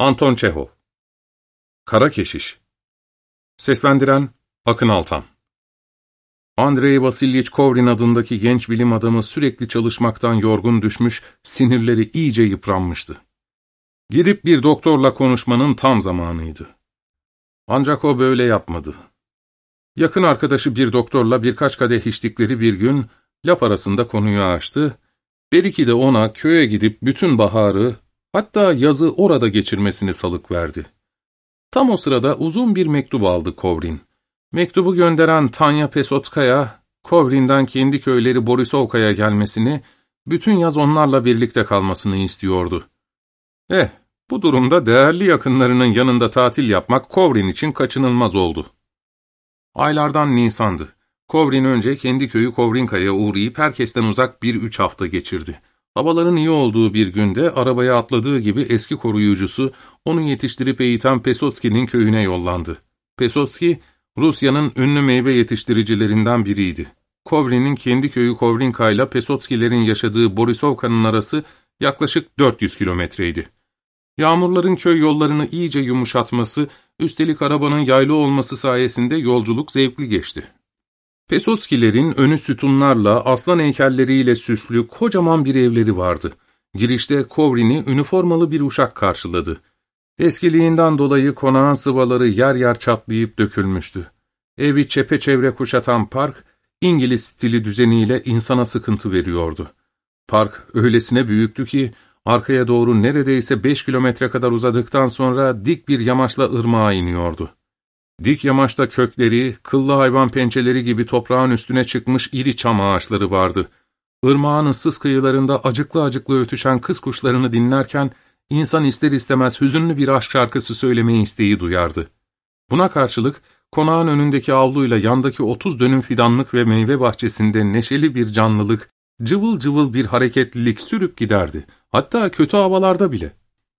Anton Çehov Kara Keşiş Seslendiren Akın Altan Andrei Vasilyich Kovrin adındaki genç bilim adamı sürekli çalışmaktan yorgun düşmüş, sinirleri iyice yıpranmıştı. Girip bir doktorla konuşmanın tam zamanıydı. Ancak o böyle yapmadı. Yakın arkadaşı bir doktorla birkaç kadeh içtikleri bir gün, laf arasında konuyu açtı, Beriki de ona köye gidip bütün baharı, hatta yazı orada geçirmesini salık verdi. Tam o sırada uzun bir mektup aldı Kovrin. Mektubu gönderen Tanya Pesotskaya, Kovrin'den kendi köyleri Borisovka'ya gelmesini, bütün yaz onlarla birlikte kalmasını istiyordu. Eh, bu durumda değerli yakınlarının yanında tatil yapmak Kovrin için kaçınılmaz oldu. Aylardan Nisan'dı. Kovrin önce kendi köyü Kovrinka'ya uğrayıp herkesten uzak bir üç hafta geçirdi. Havaların iyi olduğu bir günde arabaya atladığı gibi eski koruyucusu onu yetiştirip eğiten Pesotski'nin köyüne yollandı. Pesotski, Rusya'nın ünlü meyve yetiştiricilerinden biriydi. Kovrin'in kendi köyü Kovrinka ile Pesotskilerin yaşadığı Borisovka'nın arası yaklaşık 400 kilometreydi. Yağmurların köy yollarını iyice yumuşatması, üstelik arabanın yaylı olması sayesinde yolculuk zevkli geçti. Pesotskilerin önü sütunlarla, aslan heykelleriyle süslü kocaman bir evleri vardı. Girişte Kovrin'i üniformalı bir uşak karşıladı. Eskiliğinden dolayı konağın sıvaları yer yer çatlayıp dökülmüştü. Evi çepeçevre kuşatan park, İngiliz stili düzeniyle insana sıkıntı veriyordu. Park öylesine büyüktü ki, arkaya doğru neredeyse beş kilometre kadar uzadıktan sonra dik bir yamaçla ırmağa iniyordu. Dik yamaçta kökleri, kıllı hayvan pençeleri gibi toprağın üstüne çıkmış iri çam ağaçları vardı. Irmağın ıssız kıyılarında acıklı acıklı ötüşen kız kuşlarını dinlerken, insan ister istemez hüzünlü bir aşk şarkısı söylemeyi isteği duyardı. Buna karşılık, konağın önündeki avluyla yandaki otuz dönüm fidanlık ve meyve bahçesinde neşeli bir canlılık, cıvıl cıvıl bir hareketlilik sürüp giderdi. Hatta kötü havalarda bile.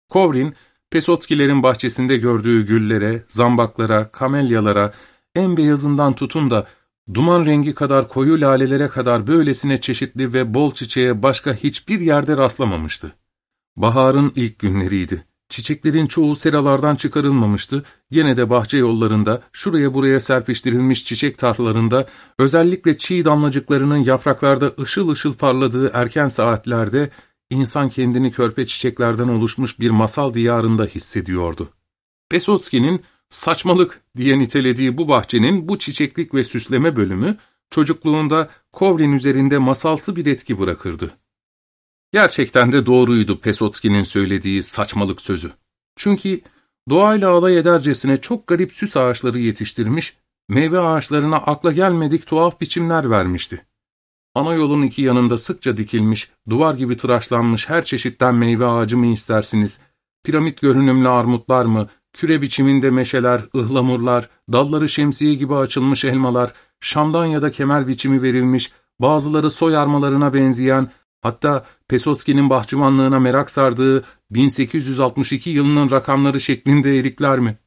Kovrin, Pesotskilerin bahçesinde gördüğü güllere, zambaklara, kamelyalara, en beyazından tutun da duman rengi kadar koyu lalelere kadar böylesine çeşitli ve bol çiçeğe başka hiçbir yerde rastlamamıştı. Baharın ilk günleriydi. Çiçeklerin çoğu seralardan çıkarılmamıştı, yine de bahçe yollarında, şuraya buraya serpiştirilmiş çiçek tarlalarında, özellikle çiğ damlacıklarının yapraklarda ışıl ışıl parladığı erken saatlerde, insan kendini körpe çiçeklerden oluşmuş bir masal diyarında hissediyordu. Pesotski'nin saçmalık diye nitelediği bu bahçenin bu çiçeklik ve süsleme bölümü, çocukluğunda Kovrin üzerinde masalsı bir etki bırakırdı. Gerçekten de doğruydu Pesotski'nin söylediği saçmalık sözü. Çünkü doğayla alay edercesine çok garip süs ağaçları yetiştirmiş, meyve ağaçlarına akla gelmedik tuhaf biçimler vermişti. Ana yolun iki yanında sıkça dikilmiş, duvar gibi tıraşlanmış her çeşitten meyve ağacı mı istersiniz? Piramit görünümlü armutlar mı? Küre biçiminde meşeler, ıhlamurlar, dalları şemsiye gibi açılmış elmalar, şamdan ya da kemer biçimi verilmiş, bazıları soy armalarına benzeyen, hatta Pesotski'nin bahçıvanlığına merak sardığı 1862 yılının rakamları şeklinde erikler mi?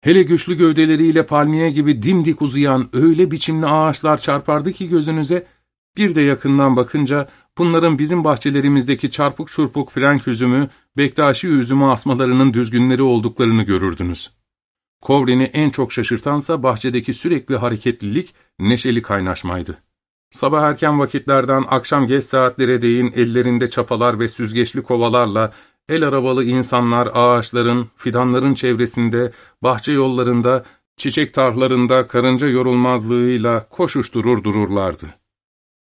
Hele güçlü gövdeleriyle palmiye gibi dimdik uzayan öyle biçimli ağaçlar çarpardı ki gözünüze, bir de yakından bakınca bunların bizim bahçelerimizdeki çarpık çurpuk frenk üzümü, bektaşi üzümü asmalarının düzgünleri olduklarını görürdünüz. Kovrin'i en çok şaşırtansa bahçedeki sürekli hareketlilik, neşeli kaynaşmaydı. Sabah erken vakitlerden akşam geç saatlere değin ellerinde çapalar ve süzgeçli kovalarla el arabalı insanlar ağaçların, fidanların çevresinde, bahçe yollarında, çiçek tarhlarında karınca yorulmazlığıyla koşuşturur dururlardı.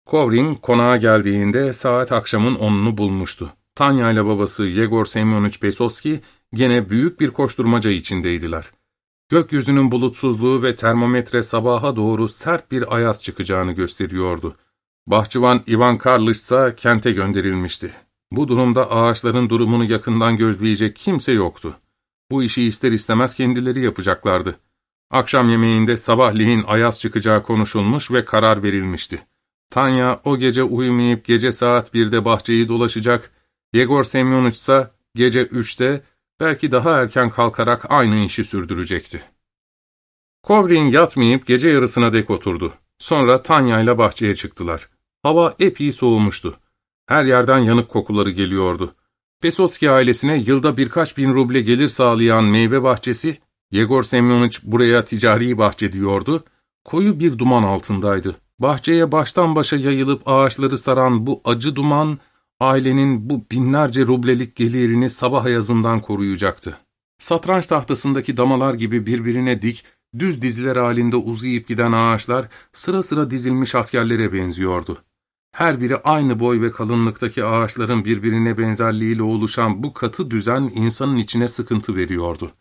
Kovrin konağa geldiğinde saat akşamın onunu bulmuştu. Tanya ile babası Yegor Semyonovich Pesovski gene büyük bir koşturmaca içindeydiler. Gökyüzünün bulutsuzluğu ve termometre sabaha doğru sert bir ayaz çıkacağını gösteriyordu. Bahçıvan Ivan Karlış ise kente gönderilmişti. Bu durumda ağaçların durumunu yakından gözleyecek kimse yoktu. Bu işi ister istemez kendileri yapacaklardı. Akşam yemeğinde sabahleyin ayaz çıkacağı konuşulmuş ve karar verilmişti. Tanya o gece uyumayıp gece saat birde bahçeyi dolaşacak, Yegor Semyonich ise gece üçte belki daha erken kalkarak aynı işi sürdürecekti. Kovrin yatmayıp gece yarısına dek oturdu. Sonra Tanya ile bahçeye çıktılar. Hava epey soğumuştu. Her yerden yanık kokuları geliyordu. Pesotski ailesine yılda birkaç bin ruble gelir sağlayan meyve bahçesi, Yegor Semyoniç buraya ticari bahçe diyordu, koyu bir duman altındaydı. Bahçeye baştan başa yayılıp ağaçları saran bu acı duman, ailenin bu binlerce rublelik gelirini sabah ayazından koruyacaktı. Satranç tahtasındaki damalar gibi birbirine dik, düz diziler halinde uzayıp giden ağaçlar sıra sıra dizilmiş askerlere benziyordu. Her biri aynı boy ve kalınlıktaki ağaçların birbirine benzerliğiyle oluşan bu katı düzen insanın içine sıkıntı veriyordu.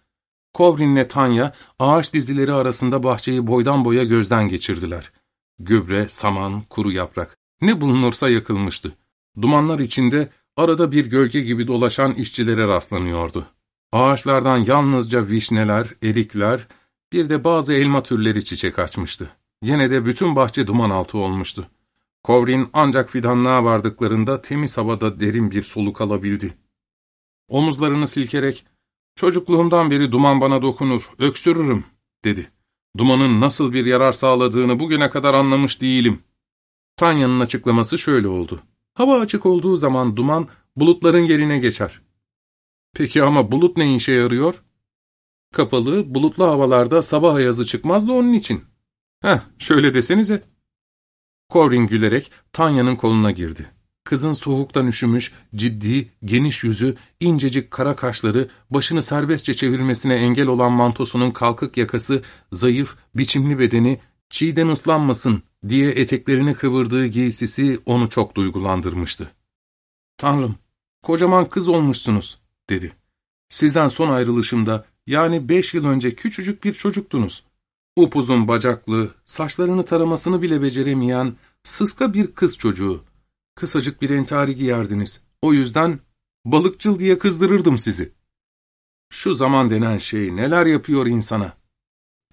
Kovrin'le Tanya ağaç dizileri arasında bahçeyi boydan boya gözden geçirdiler. Gübre, saman, kuru yaprak ne bulunursa yakılmıştı. Dumanlar içinde arada bir gölge gibi dolaşan işçilere rastlanıyordu. Ağaçlardan yalnızca vişneler, erikler, bir de bazı elma türleri çiçek açmıştı. Yine de bütün bahçe duman altı olmuştu. Kovrin ancak fidanlığa vardıklarında temiz havada derin bir soluk alabildi. Omuzlarını silkerek, ''Çocukluğumdan beri duman bana dokunur, öksürürüm.'' dedi. ''Dumanın nasıl bir yarar sağladığını bugüne kadar anlamış değilim.'' Tanya'nın açıklaması şöyle oldu. Hava açık olduğu zaman duman bulutların yerine geçer. Peki ama bulut ne işe yarıyor? Kapalı, bulutlu havalarda sabah ayazı çıkmaz da onun için. Heh, şöyle desenize. Corin gülerek Tanya'nın koluna girdi. Kızın soğuktan üşümüş, ciddi, geniş yüzü, incecik kara kaşları, başını serbestçe çevirmesine engel olan mantosunun kalkık yakası, zayıf, biçimli bedeni, çiğden ıslanmasın diye eteklerini kıvırdığı giysisi onu çok duygulandırmıştı. ''Tanrım, kocaman kız olmuşsunuz.'' dedi. ''Sizden son ayrılışımda, yani beş yıl önce küçücük bir çocuktunuz. Upuzun bacaklı, saçlarını taramasını bile beceremeyen, sıska bir kız çocuğu. Kısacık bir entari giyerdiniz. O yüzden balıkçıl diye kızdırırdım sizi. Şu zaman denen şey neler yapıyor insana?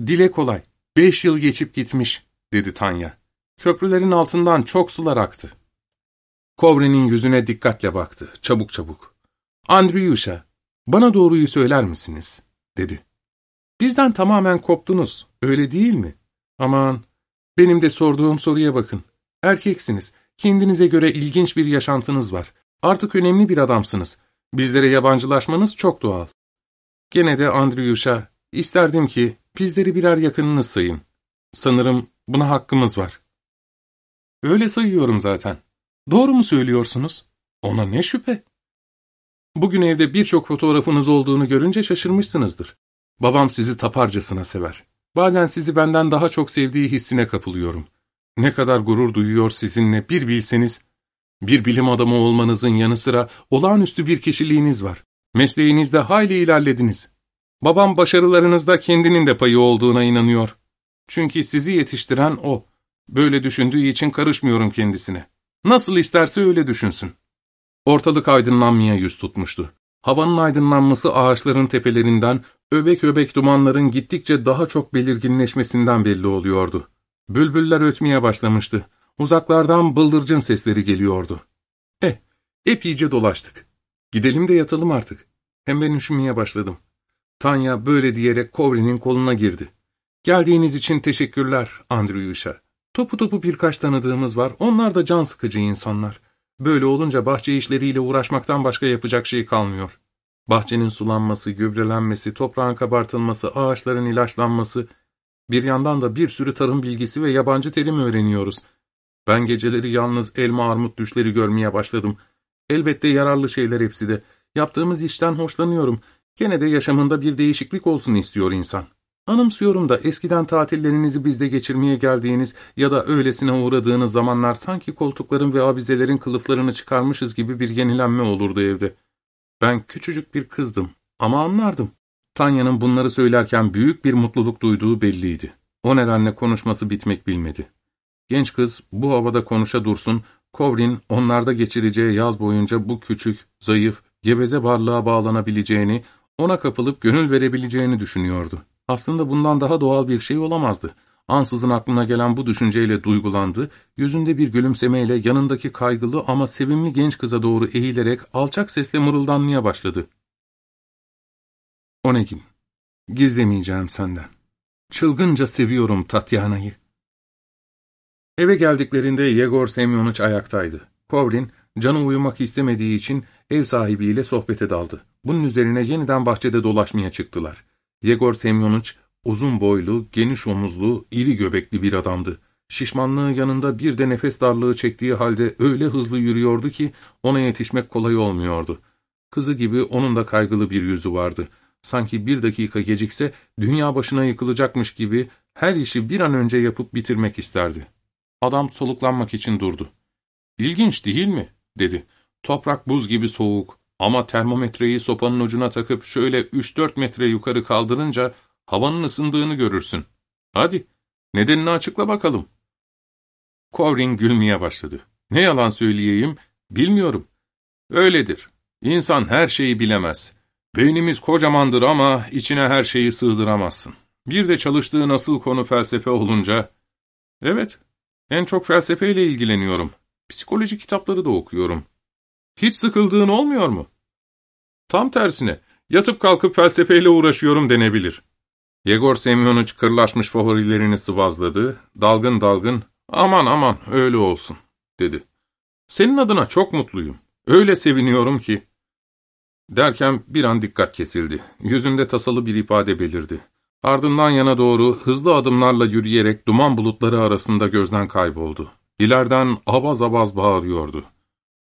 Dile kolay, beş yıl geçip gitmiş, dedi Tanya. Köprülerin altından çok sular aktı. Kovre'nin yüzüne dikkatle baktı, çabuk çabuk. Andriyuşa, bana doğruyu söyler misiniz? dedi. Bizden tamamen koptunuz, öyle değil mi? Aman, benim de sorduğum soruya bakın. Erkeksiniz, kendinize göre ilginç bir yaşantınız var. Artık önemli bir adamsınız. Bizlere yabancılaşmanız çok doğal. Gene de Andriyuş'a, isterdim ki bizleri birer yakınınız sayın. Sanırım buna hakkımız var. Öyle sayıyorum zaten. Doğru mu söylüyorsunuz? Ona ne şüphe? Bugün evde birçok fotoğrafınız olduğunu görünce şaşırmışsınızdır. Babam sizi taparcasına sever. Bazen sizi benden daha çok sevdiği hissine kapılıyorum. Ne kadar gurur duyuyor sizinle bir bilseniz. Bir bilim adamı olmanızın yanı sıra olağanüstü bir kişiliğiniz var. Mesleğinizde hayli ilerlediniz. Babam başarılarınızda kendinin de payı olduğuna inanıyor. Çünkü sizi yetiştiren o. Böyle düşündüğü için karışmıyorum kendisine. Nasıl isterse öyle düşünsün. Ortalık aydınlanmaya yüz tutmuştu. Havanın aydınlanması ağaçların tepelerinden, öbek öbek dumanların gittikçe daha çok belirginleşmesinden belli oluyordu. Bülbüller ötmeye başlamıştı. Uzaklardan bıldırcın sesleri geliyordu. Eh, epeyce dolaştık. Gidelim de yatalım artık. Hem ben üşümeye başladım. Tanya böyle diyerek Kovri'nin koluna girdi. Geldiğiniz için teşekkürler Andriyuşa. Topu topu birkaç tanıdığımız var, onlar da can sıkıcı insanlar. Böyle olunca bahçe işleriyle uğraşmaktan başka yapacak şey kalmıyor. Bahçenin sulanması, gübrelenmesi, toprağın kabartılması, ağaçların ilaçlanması, bir yandan da bir sürü tarım bilgisi ve yabancı terim öğreniyoruz. Ben geceleri yalnız elma armut düşleri görmeye başladım. Elbette yararlı şeyler hepsi de. Yaptığımız işten hoşlanıyorum. Gene de yaşamında bir değişiklik olsun istiyor insan. Anımsıyorum da eskiden tatillerinizi bizde geçirmeye geldiğiniz ya da öylesine uğradığınız zamanlar sanki koltukların ve abizelerin kılıflarını çıkarmışız gibi bir yenilenme olurdu evde. Ben küçücük bir kızdım ama anlardım. Tanya'nın bunları söylerken büyük bir mutluluk duyduğu belliydi. O nedenle konuşması bitmek bilmedi. Genç kız bu havada konuşa dursun, Kovrin onlarda geçireceği yaz boyunca bu küçük, zayıf, gebeze varlığa bağlanabileceğini, ona kapılıp gönül verebileceğini düşünüyordu. Aslında bundan daha doğal bir şey olamazdı. Ansızın aklına gelen bu düşünceyle duygulandı, yüzünde bir gülümsemeyle yanındaki kaygılı ama sevimli genç kıza doğru eğilerek alçak sesle mırıldanmaya başladı. Onegin, gizlemeyeceğim senden. Çılgınca seviyorum Tatyana'yı. Eve geldiklerinde Yegor Semyonuç ayaktaydı. Kovrin, canı uyumak istemediği için ev sahibiyle sohbete daldı. Bunun üzerine yeniden bahçede dolaşmaya çıktılar. Yegor Semyonuç uzun boylu, geniş omuzlu, iri göbekli bir adamdı. Şişmanlığı yanında bir de nefes darlığı çektiği halde öyle hızlı yürüyordu ki ona yetişmek kolay olmuyordu. Kızı gibi onun da kaygılı bir yüzü vardı. Sanki bir dakika gecikse dünya başına yıkılacakmış gibi her işi bir an önce yapıp bitirmek isterdi. Adam soluklanmak için durdu. ''İlginç değil mi?'' dedi. ''Toprak buz gibi soğuk ama termometreyi sopanın ucuna takıp şöyle 3-4 metre yukarı kaldırınca havanın ısındığını görürsün. Hadi, nedenini açıkla bakalım.'' Kovrin gülmeye başladı. ''Ne yalan söyleyeyim, bilmiyorum. Öyledir. İnsan her şeyi bilemez. Beynimiz kocamandır ama içine her şeyi sığdıramazsın. Bir de çalıştığı nasıl konu felsefe olunca... Evet, en çok felsefeyle ilgileniyorum. Psikoloji kitapları da okuyorum. Hiç sıkıldığın olmuyor mu? Tam tersine, yatıp kalkıp felsefeyle uğraşıyorum denebilir. Yegor Semyonuç kırlaşmış favorilerini sıvazladı, dalgın dalgın, aman aman öyle olsun, dedi. Senin adına çok mutluyum. Öyle seviniyorum ki. Derken bir an dikkat kesildi. Yüzünde tasalı bir ifade belirdi. Ardından yana doğru hızlı adımlarla yürüyerek duman bulutları arasında gözden kayboldu. İleriden abaz abaz bağırıyordu.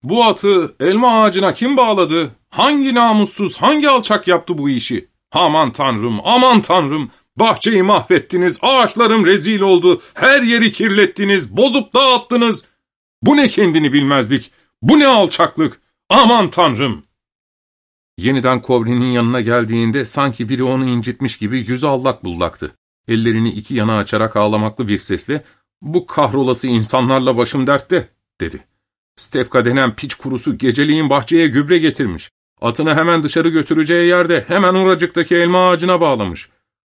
''Bu atı elma ağacına kim bağladı? Hangi namussuz, hangi alçak yaptı bu işi? Aman tanrım, aman tanrım! Bahçeyi mahvettiniz, ağaçlarım rezil oldu, her yeri kirlettiniz, bozup dağıttınız. Bu ne kendini bilmezlik, bu ne alçaklık, aman tanrım!'' Yeniden Kovri'nin yanına geldiğinde sanki biri onu incitmiş gibi yüzü allak bullaktı. Ellerini iki yana açarak ağlamaklı bir sesle ''Bu kahrolası insanlarla başım dertte'' dedi. Stepka denen piç kurusu geceliğin bahçeye gübre getirmiş. Atını hemen dışarı götüreceği yerde hemen oracıktaki elma ağacına bağlamış.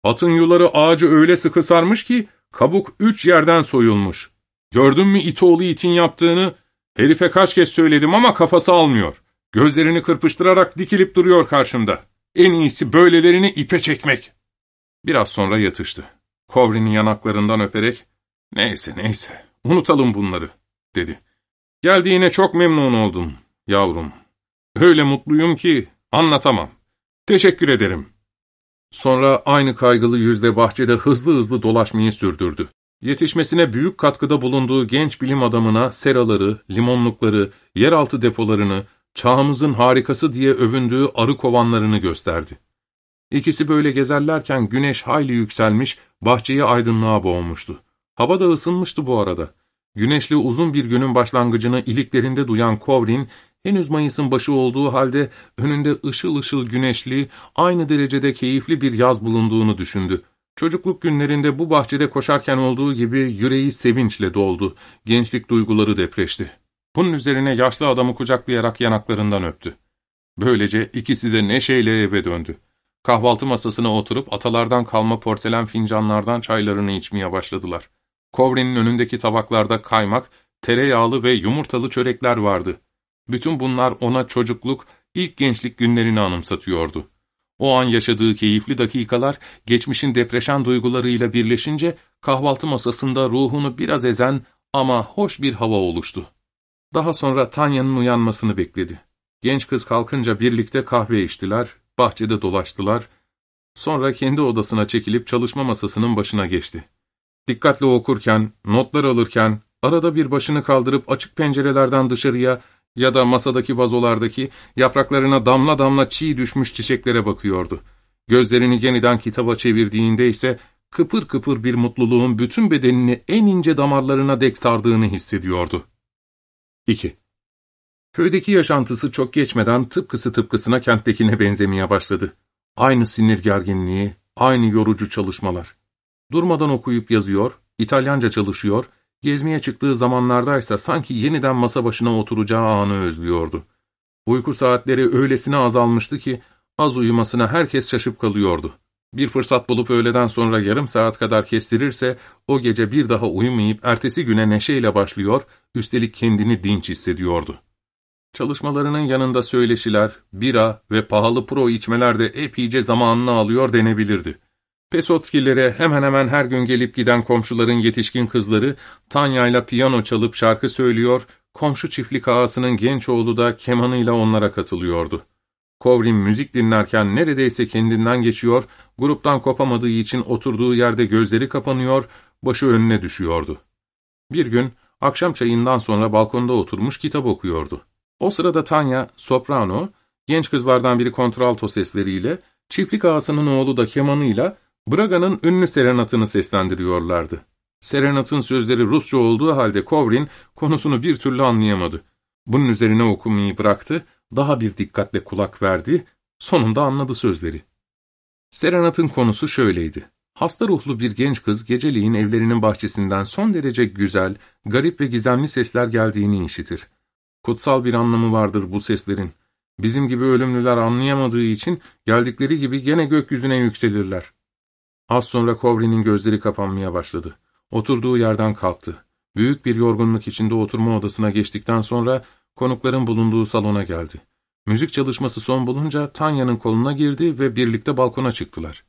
Atın yuları ağacı öyle sıkı sarmış ki kabuk üç yerden soyulmuş. Gördün mü itoğlu itin yaptığını? Herife kaç kez söyledim ama kafası almıyor. Gözlerini kırpıştırarak dikilip duruyor karşımda. En iyisi böylelerini ipe çekmek. Biraz sonra yatıştı. Kovri'nin yanaklarından öperek, ''Neyse neyse, unutalım bunları.'' dedi. ''Geldiğine çok memnun oldum, yavrum. Öyle mutluyum ki anlatamam. Teşekkür ederim.'' Sonra aynı kaygılı yüzle bahçede hızlı hızlı dolaşmayı sürdürdü. Yetişmesine büyük katkıda bulunduğu genç bilim adamına seraları, limonlukları, yeraltı depolarını, çağımızın harikası diye övündüğü arı kovanlarını gösterdi. İkisi böyle gezerlerken güneş hayli yükselmiş, bahçeyi aydınlığa boğmuştu. Hava da ısınmıştı bu arada. Güneşli uzun bir günün başlangıcını iliklerinde duyan Kovrin, henüz Mayıs'ın başı olduğu halde önünde ışıl ışıl güneşli, aynı derecede keyifli bir yaz bulunduğunu düşündü. Çocukluk günlerinde bu bahçede koşarken olduğu gibi yüreği sevinçle doldu, gençlik duyguları depreşti. Bunun üzerine yaşlı adamı kucaklayarak yanaklarından öptü. Böylece ikisi de neşeyle eve döndü. Kahvaltı masasına oturup atalardan kalma porselen fincanlardan çaylarını içmeye başladılar. Kovrin'in önündeki tabaklarda kaymak, tereyağlı ve yumurtalı çörekler vardı. Bütün bunlar ona çocukluk, ilk gençlik günlerini anımsatıyordu. O an yaşadığı keyifli dakikalar, geçmişin depreşen duygularıyla birleşince kahvaltı masasında ruhunu biraz ezen ama hoş bir hava oluştu. Daha sonra Tanya'nın uyanmasını bekledi. Genç kız kalkınca birlikte kahve içtiler, bahçede dolaştılar. Sonra kendi odasına çekilip çalışma masasının başına geçti. Dikkatli okurken, notlar alırken, arada bir başını kaldırıp açık pencerelerden dışarıya ya da masadaki vazolardaki yapraklarına damla damla çiğ düşmüş çiçeklere bakıyordu. Gözlerini yeniden kitaba çevirdiğinde ise kıpır kıpır bir mutluluğun bütün bedenini en ince damarlarına dek sardığını hissediyordu. 2. Köydeki yaşantısı çok geçmeden tıpkısı tıpkısına kenttekine benzemeye başladı. Aynı sinir gerginliği, aynı yorucu çalışmalar. Durmadan okuyup yazıyor, İtalyanca çalışıyor, gezmeye çıktığı zamanlardaysa sanki yeniden masa başına oturacağı anı özlüyordu. Uyku saatleri öylesine azalmıştı ki az uyumasına herkes şaşıp kalıyordu. Bir fırsat bulup öğleden sonra yarım saat kadar kestirirse o gece bir daha uyumayıp ertesi güne neşeyle başlıyor, üstelik kendini dinç hissediyordu. Çalışmalarının yanında söyleşiler, bira ve pahalı pro içmeler de epeyce zamanını alıyor denebilirdi. Pesotskilere hemen hemen her gün gelip giden komşuların yetişkin kızları Tanya ile piyano çalıp şarkı söylüyor, komşu çiftlik ağasının genç oğlu da kemanıyla onlara katılıyordu. Kovrin müzik dinlerken neredeyse kendinden geçiyor, gruptan kopamadığı için oturduğu yerde gözleri kapanıyor, başı önüne düşüyordu. Bir gün akşam çayından sonra balkonda oturmuş kitap okuyordu. O sırada Tanya, soprano, genç kızlardan biri kontralto sesleriyle, çiftlik ağasının oğlu da kemanıyla Braga'nın ünlü serenatını seslendiriyorlardı. Serenatın sözleri Rusça olduğu halde Kovrin konusunu bir türlü anlayamadı. Bunun üzerine okumayı bıraktı, daha bir dikkatle kulak verdi, sonunda anladı sözleri. Serenatın konusu şöyleydi. Hasta ruhlu bir genç kız geceliğin evlerinin bahçesinden son derece güzel, garip ve gizemli sesler geldiğini işitir. Kutsal bir anlamı vardır bu seslerin. Bizim gibi ölümlüler anlayamadığı için geldikleri gibi gene gökyüzüne yükselirler. Az sonra Kovri'nin gözleri kapanmaya başladı. Oturduğu yerden kalktı. Büyük bir yorgunluk içinde oturma odasına geçtikten sonra konukların bulunduğu salona geldi. Müzik çalışması son bulunca Tanya'nın koluna girdi ve birlikte balkona çıktılar.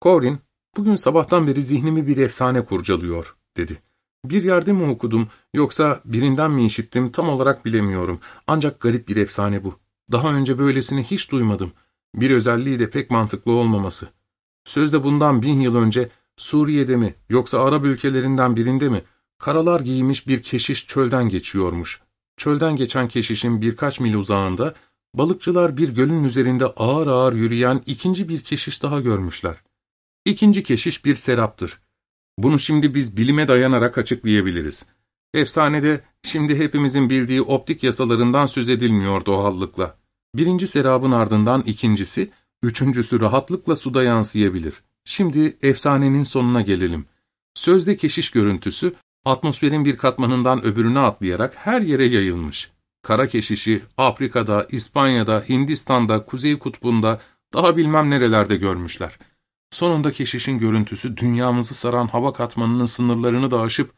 Kovrin, bugün sabahtan beri zihnimi bir efsane kurcalıyor, dedi. Bir yerde mi okudum, yoksa birinden mi işittim tam olarak bilemiyorum. Ancak garip bir efsane bu. Daha önce böylesini hiç duymadım. Bir özelliği de pek mantıklı olmaması. Sözde bundan bin yıl önce Suriye'de mi yoksa Arap ülkelerinden birinde mi karalar giymiş bir keşiş çölden geçiyormuş. Çölden geçen keşişin birkaç mil uzağında balıkçılar bir gölün üzerinde ağır ağır yürüyen ikinci bir keşiş daha görmüşler. İkinci keşiş bir seraptır. Bunu şimdi biz bilime dayanarak açıklayabiliriz. Efsanede şimdi hepimizin bildiği optik yasalarından söz edilmiyor doğallıkla. Birinci serabın ardından ikincisi, üçüncüsü rahatlıkla suda yansıyabilir. Şimdi efsanenin sonuna gelelim. Sözde keşiş görüntüsü, atmosferin bir katmanından öbürüne atlayarak her yere yayılmış. Kara keşişi Afrika'da, İspanya'da, Hindistan'da, Kuzey Kutbu'nda, daha bilmem nerelerde görmüşler. Sonunda keşişin görüntüsü dünyamızı saran hava katmanının sınırlarını da aşıp,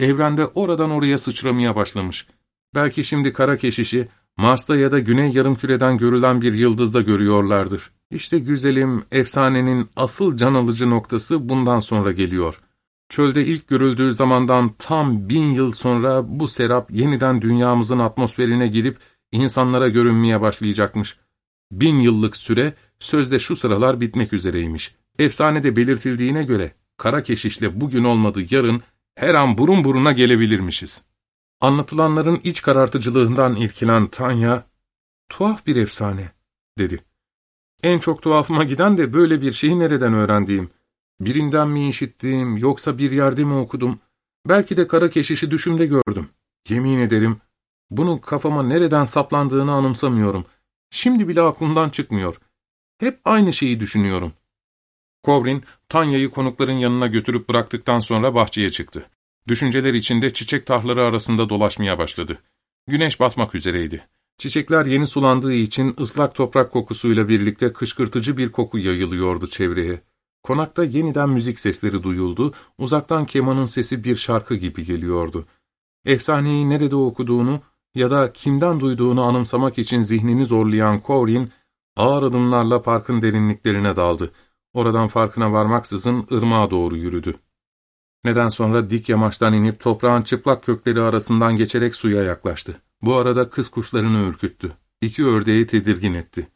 evrende oradan oraya sıçramaya başlamış. Belki şimdi kara keşişi, Mars'ta ya da Güney Yarımküre'den görülen bir yıldızda görüyorlardır. İşte güzelim, efsanenin asıl can alıcı noktası bundan sonra geliyor. Çölde ilk görüldüğü zamandan tam bin yıl sonra bu serap yeniden dünyamızın atmosferine girip insanlara görünmeye başlayacakmış. Bin yıllık süre sözde şu sıralar bitmek üzereymiş. Efsanede belirtildiğine göre kara keşişle bugün olmadı yarın her an burun buruna gelebilirmişiz. Anlatılanların iç karartıcılığından irkilen Tanya, tuhaf bir efsane, dedi. En çok tuhafıma giden de böyle bir şeyi nereden öğrendiğim. Birinden mi işittim, yoksa bir yerde mi okudum? Belki de kara keşişi düşümde gördüm. Yemin ederim, bunun kafama nereden saplandığını anımsamıyorum. Şimdi bile aklımdan çıkmıyor. Hep aynı şeyi düşünüyorum. Kovrin, Tanya'yı konukların yanına götürüp bıraktıktan sonra bahçeye çıktı. Düşünceler içinde çiçek tahları arasında dolaşmaya başladı. Güneş batmak üzereydi. Çiçekler yeni sulandığı için ıslak toprak kokusuyla birlikte kışkırtıcı bir koku yayılıyordu çevreye. Konakta yeniden müzik sesleri duyuldu, uzaktan kemanın sesi bir şarkı gibi geliyordu. Efsaneyi nerede okuduğunu ya da kimden duyduğunu anımsamak için zihnini zorlayan Corin, ağır adımlarla parkın derinliklerine daldı. Oradan farkına varmaksızın ırmağa doğru yürüdü. Neden sonra dik yamaçtan inip toprağın çıplak kökleri arasından geçerek suya yaklaştı. Bu arada kız kuşlarını ürküttü. İki ördeği tedirgin etti.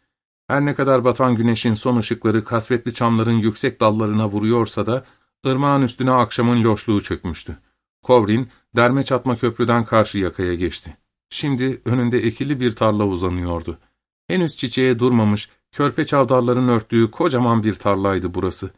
Her ne kadar batan güneşin son ışıkları kasvetli çamların yüksek dallarına vuruyorsa da, ırmağın üstüne akşamın loşluğu çökmüştü. Kovrin, derme çatma köprüden karşı yakaya geçti. Şimdi önünde ekili bir tarla uzanıyordu. Henüz çiçeğe durmamış, körpe çavdarların örttüğü kocaman bir tarlaydı burası.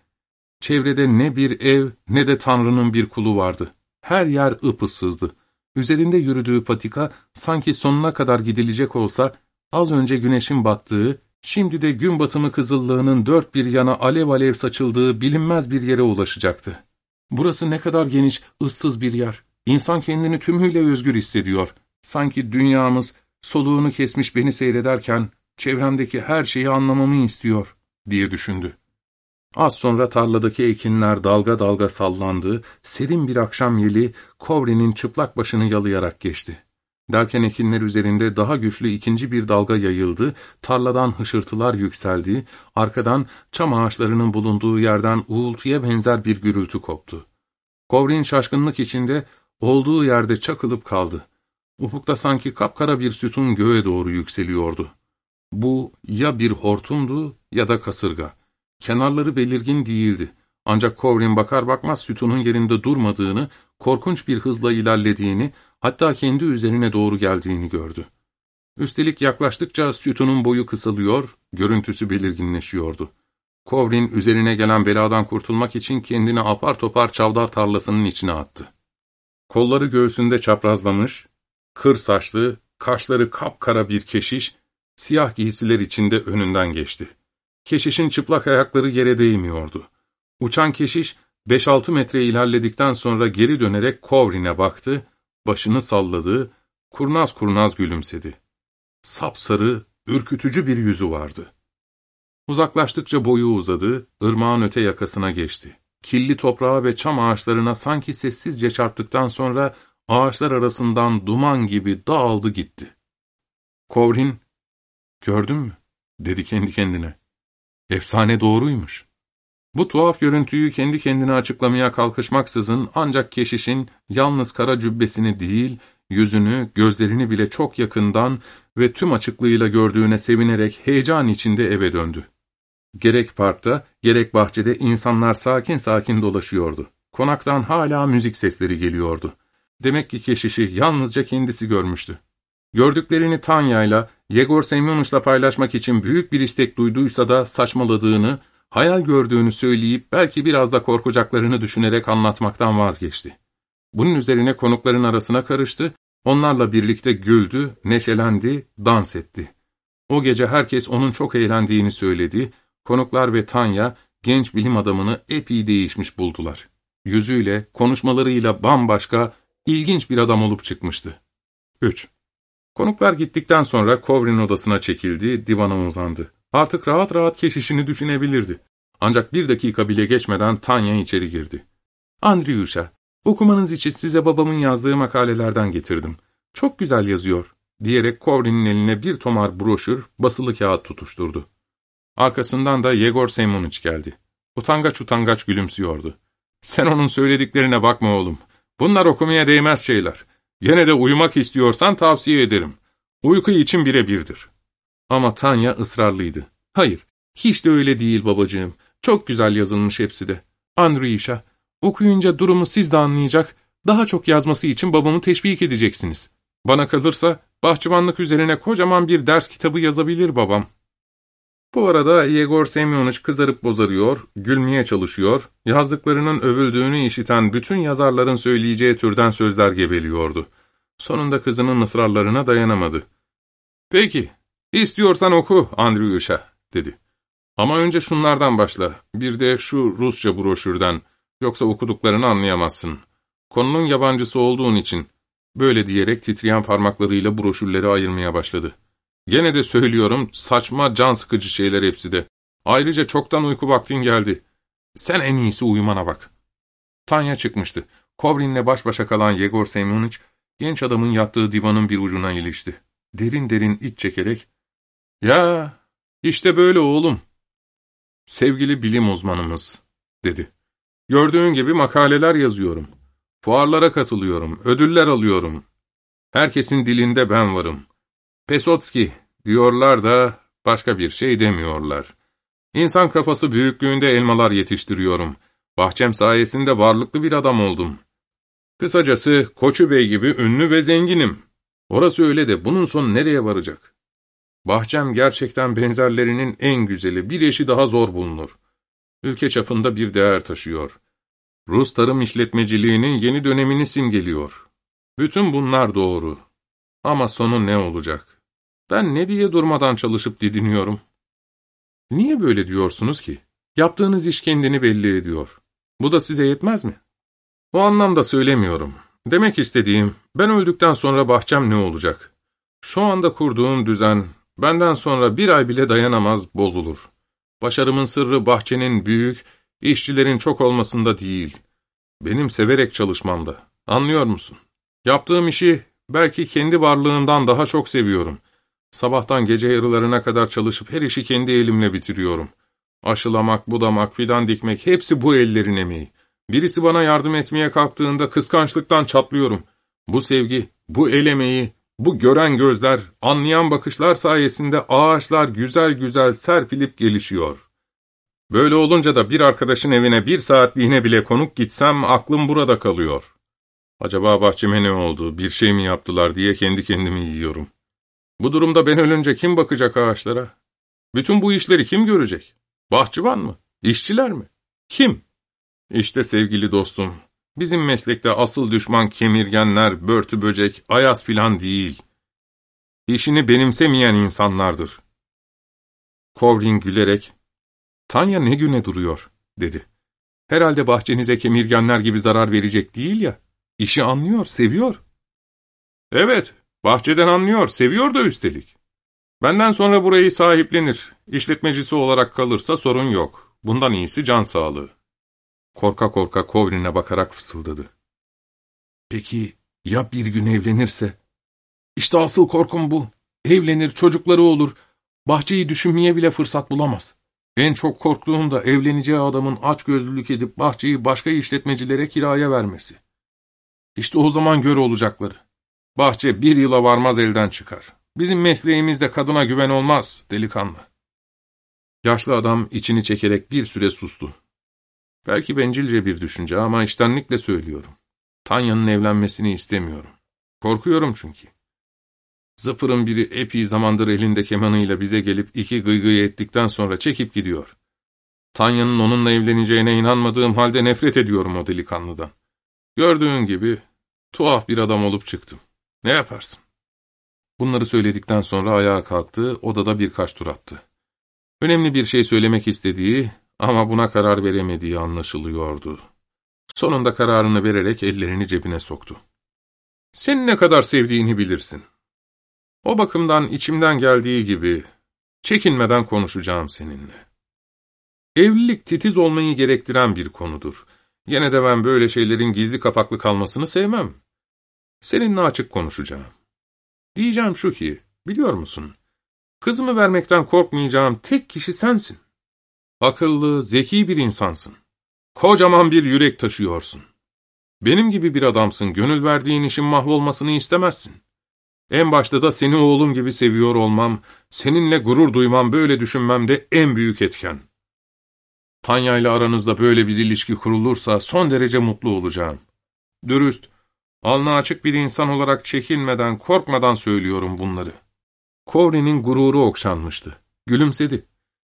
Çevrede ne bir ev ne de Tanrı'nın bir kulu vardı. Her yer ıpıssızdı. Üzerinde yürüdüğü patika sanki sonuna kadar gidilecek olsa az önce güneşin battığı, şimdi de gün batımı kızıllığının dört bir yana alev alev saçıldığı bilinmez bir yere ulaşacaktı. Burası ne kadar geniş, ıssız bir yer. İnsan kendini tümüyle özgür hissediyor. Sanki dünyamız soluğunu kesmiş beni seyrederken çevremdeki her şeyi anlamamı istiyor diye düşündü. Az sonra tarladaki ekinler dalga dalga sallandı, serin bir akşam yeli Kovri'nin çıplak başını yalayarak geçti. Derken ekinler üzerinde daha güçlü ikinci bir dalga yayıldı, tarladan hışırtılar yükseldi, arkadan çam ağaçlarının bulunduğu yerden uğultuya benzer bir gürültü koptu. Kovrin şaşkınlık içinde olduğu yerde çakılıp kaldı. Ufukta sanki kapkara bir sütun göğe doğru yükseliyordu. Bu ya bir hortumdu ya da kasırga. Kenarları belirgin değildi. Ancak Kovrin bakar bakmaz sütunun yerinde durmadığını, korkunç bir hızla ilerlediğini, hatta kendi üzerine doğru geldiğini gördü. Üstelik yaklaştıkça sütunun boyu kısalıyor, görüntüsü belirginleşiyordu. Kovrin üzerine gelen beladan kurtulmak için kendini apar topar çavdar tarlasının içine attı. Kolları göğsünde çaprazlamış, kır saçlı, kaşları kapkara bir keşiş, siyah giysiler içinde önünden geçti. Keşişin çıplak ayakları yere değmiyordu. Uçan keşiş, 5-6 metre ilerledikten sonra geri dönerek Kovrin'e baktı, başını salladı, kurnaz kurnaz gülümsedi. Sapsarı, ürkütücü bir yüzü vardı. Uzaklaştıkça boyu uzadı, ırmağın öte yakasına geçti. Killi toprağa ve çam ağaçlarına sanki sessizce çarptıktan sonra ağaçlar arasından duman gibi dağıldı gitti. Kovrin, gördün mü? dedi kendi kendine. Efsane doğruymuş. Bu tuhaf görüntüyü kendi kendine açıklamaya kalkışmaksızın ancak keşişin yalnız kara cübbesini değil, yüzünü, gözlerini bile çok yakından ve tüm açıklığıyla gördüğüne sevinerek heyecan içinde eve döndü. Gerek parkta, gerek bahçede insanlar sakin sakin dolaşıyordu. Konaktan hala müzik sesleri geliyordu. Demek ki keşişi yalnızca kendisi görmüştü. Gördüklerini Tanya'yla, Yegor Semyonuç'la paylaşmak için büyük bir istek duyduysa da saçmaladığını, hayal gördüğünü söyleyip belki biraz da korkacaklarını düşünerek anlatmaktan vazgeçti. Bunun üzerine konukların arasına karıştı, onlarla birlikte güldü, neşelendi, dans etti. O gece herkes onun çok eğlendiğini söyledi, konuklar ve Tanya genç bilim adamını epey değişmiş buldular. Yüzüyle, konuşmalarıyla bambaşka, ilginç bir adam olup çıkmıştı. 3. Konuklar gittikten sonra Kovrin odasına çekildi, divana uzandı. Artık rahat rahat keşişini düşünebilirdi. Ancak bir dakika bile geçmeden Tanya içeri girdi. Andriyuşa, okumanız için size babamın yazdığı makalelerden getirdim. Çok güzel yazıyor, diyerek Kovrin'in eline bir tomar broşür, basılı kağıt tutuşturdu. Arkasından da Yegor Semyoniç geldi. Utangaç utangaç gülümsüyordu. Sen onun söylediklerine bakma oğlum. Bunlar okumaya değmez şeyler. Yine de uyumak istiyorsan tavsiye ederim. Uyku için birebirdir. Ama Tanya ısrarlıydı. Hayır, hiç de öyle değil babacığım. Çok güzel yazılmış hepsi de. Andriyişa, okuyunca durumu siz de anlayacak, daha çok yazması için babamı teşvik edeceksiniz. Bana kalırsa bahçıvanlık üzerine kocaman bir ders kitabı yazabilir babam. Bu arada Yegor Semyoniç kızarıp bozarıyor, gülmeye çalışıyor, yazdıklarının övüldüğünü işiten bütün yazarların söyleyeceği türden sözler gebeliyordu. Sonunda kızının ısrarlarına dayanamadı. ''Peki, istiyorsan oku Andriyuşa'' dedi. ''Ama önce şunlardan başla, bir de şu Rusça broşürden, yoksa okuduklarını anlayamazsın. Konunun yabancısı olduğun için.'' Böyle diyerek titreyen parmaklarıyla broşürleri ayırmaya başladı. Gene de söylüyorum, saçma, can sıkıcı şeyler hepsi de. Ayrıca çoktan uyku vaktin geldi. Sen en iyisi uyumana bak. Tanya çıkmıştı. Kovrin'le baş başa kalan Yegor Semyoniç, genç adamın yattığı divanın bir ucuna ilişti. Derin derin iç çekerek, ''Ya, işte böyle oğlum.'' ''Sevgili bilim uzmanımız.'' dedi. ''Gördüğün gibi makaleler yazıyorum. Fuarlara katılıyorum, ödüller alıyorum. Herkesin dilinde ben varım. Pesotski diyorlar da başka bir şey demiyorlar. İnsan kafası büyüklüğünde elmalar yetiştiriyorum. Bahçem sayesinde varlıklı bir adam oldum. Kısacası Koçu Bey gibi ünlü ve zenginim. Orası öyle de bunun sonu nereye varacak? Bahçem gerçekten benzerlerinin en güzeli, bir eşi daha zor bulunur. Ülke çapında bir değer taşıyor. Rus tarım işletmeciliğinin yeni dönemini simgeliyor. Bütün bunlar doğru. Ama sonu ne olacak? Ben ne diye durmadan çalışıp didiniyorum? Niye böyle diyorsunuz ki? Yaptığınız iş kendini belli ediyor. Bu da size yetmez mi? O anlamda söylemiyorum. Demek istediğim, ben öldükten sonra bahçem ne olacak? Şu anda kurduğum düzen, benden sonra bir ay bile dayanamaz, bozulur. Başarımın sırrı bahçenin büyük, işçilerin çok olmasında değil. Benim severek çalışmamda. Anlıyor musun? Yaptığım işi belki kendi varlığımdan daha çok seviyorum. Sabahtan gece yarılarına kadar çalışıp her işi kendi elimle bitiriyorum. Aşılamak, budamak, fidan dikmek hepsi bu ellerin emeği. Birisi bana yardım etmeye kalktığında kıskançlıktan çatlıyorum. Bu sevgi, Bu elemeyi, bu gören gözler, anlayan bakışlar sayesinde ağaçlar güzel güzel serpilip gelişiyor. Böyle olunca da bir arkadaşın evine bir saatliğine bile konuk gitsem aklım burada kalıyor. Acaba bahçeme ne oldu, bir şey mi yaptılar diye kendi kendimi yiyorum. Bu durumda ben ölünce kim bakacak ağaçlara? Bütün bu işleri kim görecek? Bahçıvan mı? İşçiler mi? Kim? İşte sevgili dostum, bizim meslekte asıl düşman kemirgenler, börtü böcek, ayaz filan değil. İşini benimsemeyen insanlardır. Kovrin gülerek, Tanya ne güne duruyor, dedi. Herhalde bahçenize kemirgenler gibi zarar verecek değil ya. İşi anlıyor, seviyor. Evet, bahçeden anlıyor, seviyor da üstelik. Benden sonra burayı sahiplenir. İşletmecisi olarak kalırsa sorun yok. Bundan iyisi can sağlığı. Korka korka Kovrin'e bakarak fısıldadı. Peki ya bir gün evlenirse? İşte asıl korkum bu. Evlenir, çocukları olur. Bahçeyi düşünmeye bile fırsat bulamaz. En çok korktuğum da evleneceği adamın açgözlülük edip bahçeyi başka işletmecilere kiraya vermesi. İşte o zaman gör olacakları. Bahçe bir yıla varmaz elden çıkar. Bizim mesleğimizde kadına güven olmaz, delikanlı. Yaşlı adam içini çekerek bir süre sustu. Belki bencilce bir düşünce ama iştenlikle söylüyorum. Tanya'nın evlenmesini istemiyorum. Korkuyorum çünkü. Zıpırın biri epey zamandır elinde kemanıyla bize gelip iki gıygıy ettikten sonra çekip gidiyor. Tanya'nın onunla evleneceğine inanmadığım halde nefret ediyorum o delikanlıdan. Gördüğün gibi tuhaf bir adam olup çıktım. Ne yaparsın? Bunları söyledikten sonra ayağa kalktı, odada birkaç tur attı. Önemli bir şey söylemek istediği ama buna karar veremediği anlaşılıyordu. Sonunda kararını vererek ellerini cebine soktu. Seni ne kadar sevdiğini bilirsin. O bakımdan içimden geldiği gibi çekinmeden konuşacağım seninle. Evlilik titiz olmayı gerektiren bir konudur. Yine de ben böyle şeylerin gizli kapaklı kalmasını sevmem. Seninle açık konuşacağım. Diyeceğim şu ki, biliyor musun? Kızımı vermekten korkmayacağım tek kişi sensin. Akıllı, zeki bir insansın. Kocaman bir yürek taşıyorsun. Benim gibi bir adamsın, gönül verdiğin işin mahvolmasını istemezsin. En başta da seni oğlum gibi seviyor olmam, seninle gurur duymam, böyle düşünmem de en büyük etken. Tanya ile aranızda böyle bir ilişki kurulursa son derece mutlu olacağım. Dürüst, alnı açık bir insan olarak çekinmeden, korkmadan söylüyorum bunları. Kovri'nin gururu okşanmıştı. Gülümsedi.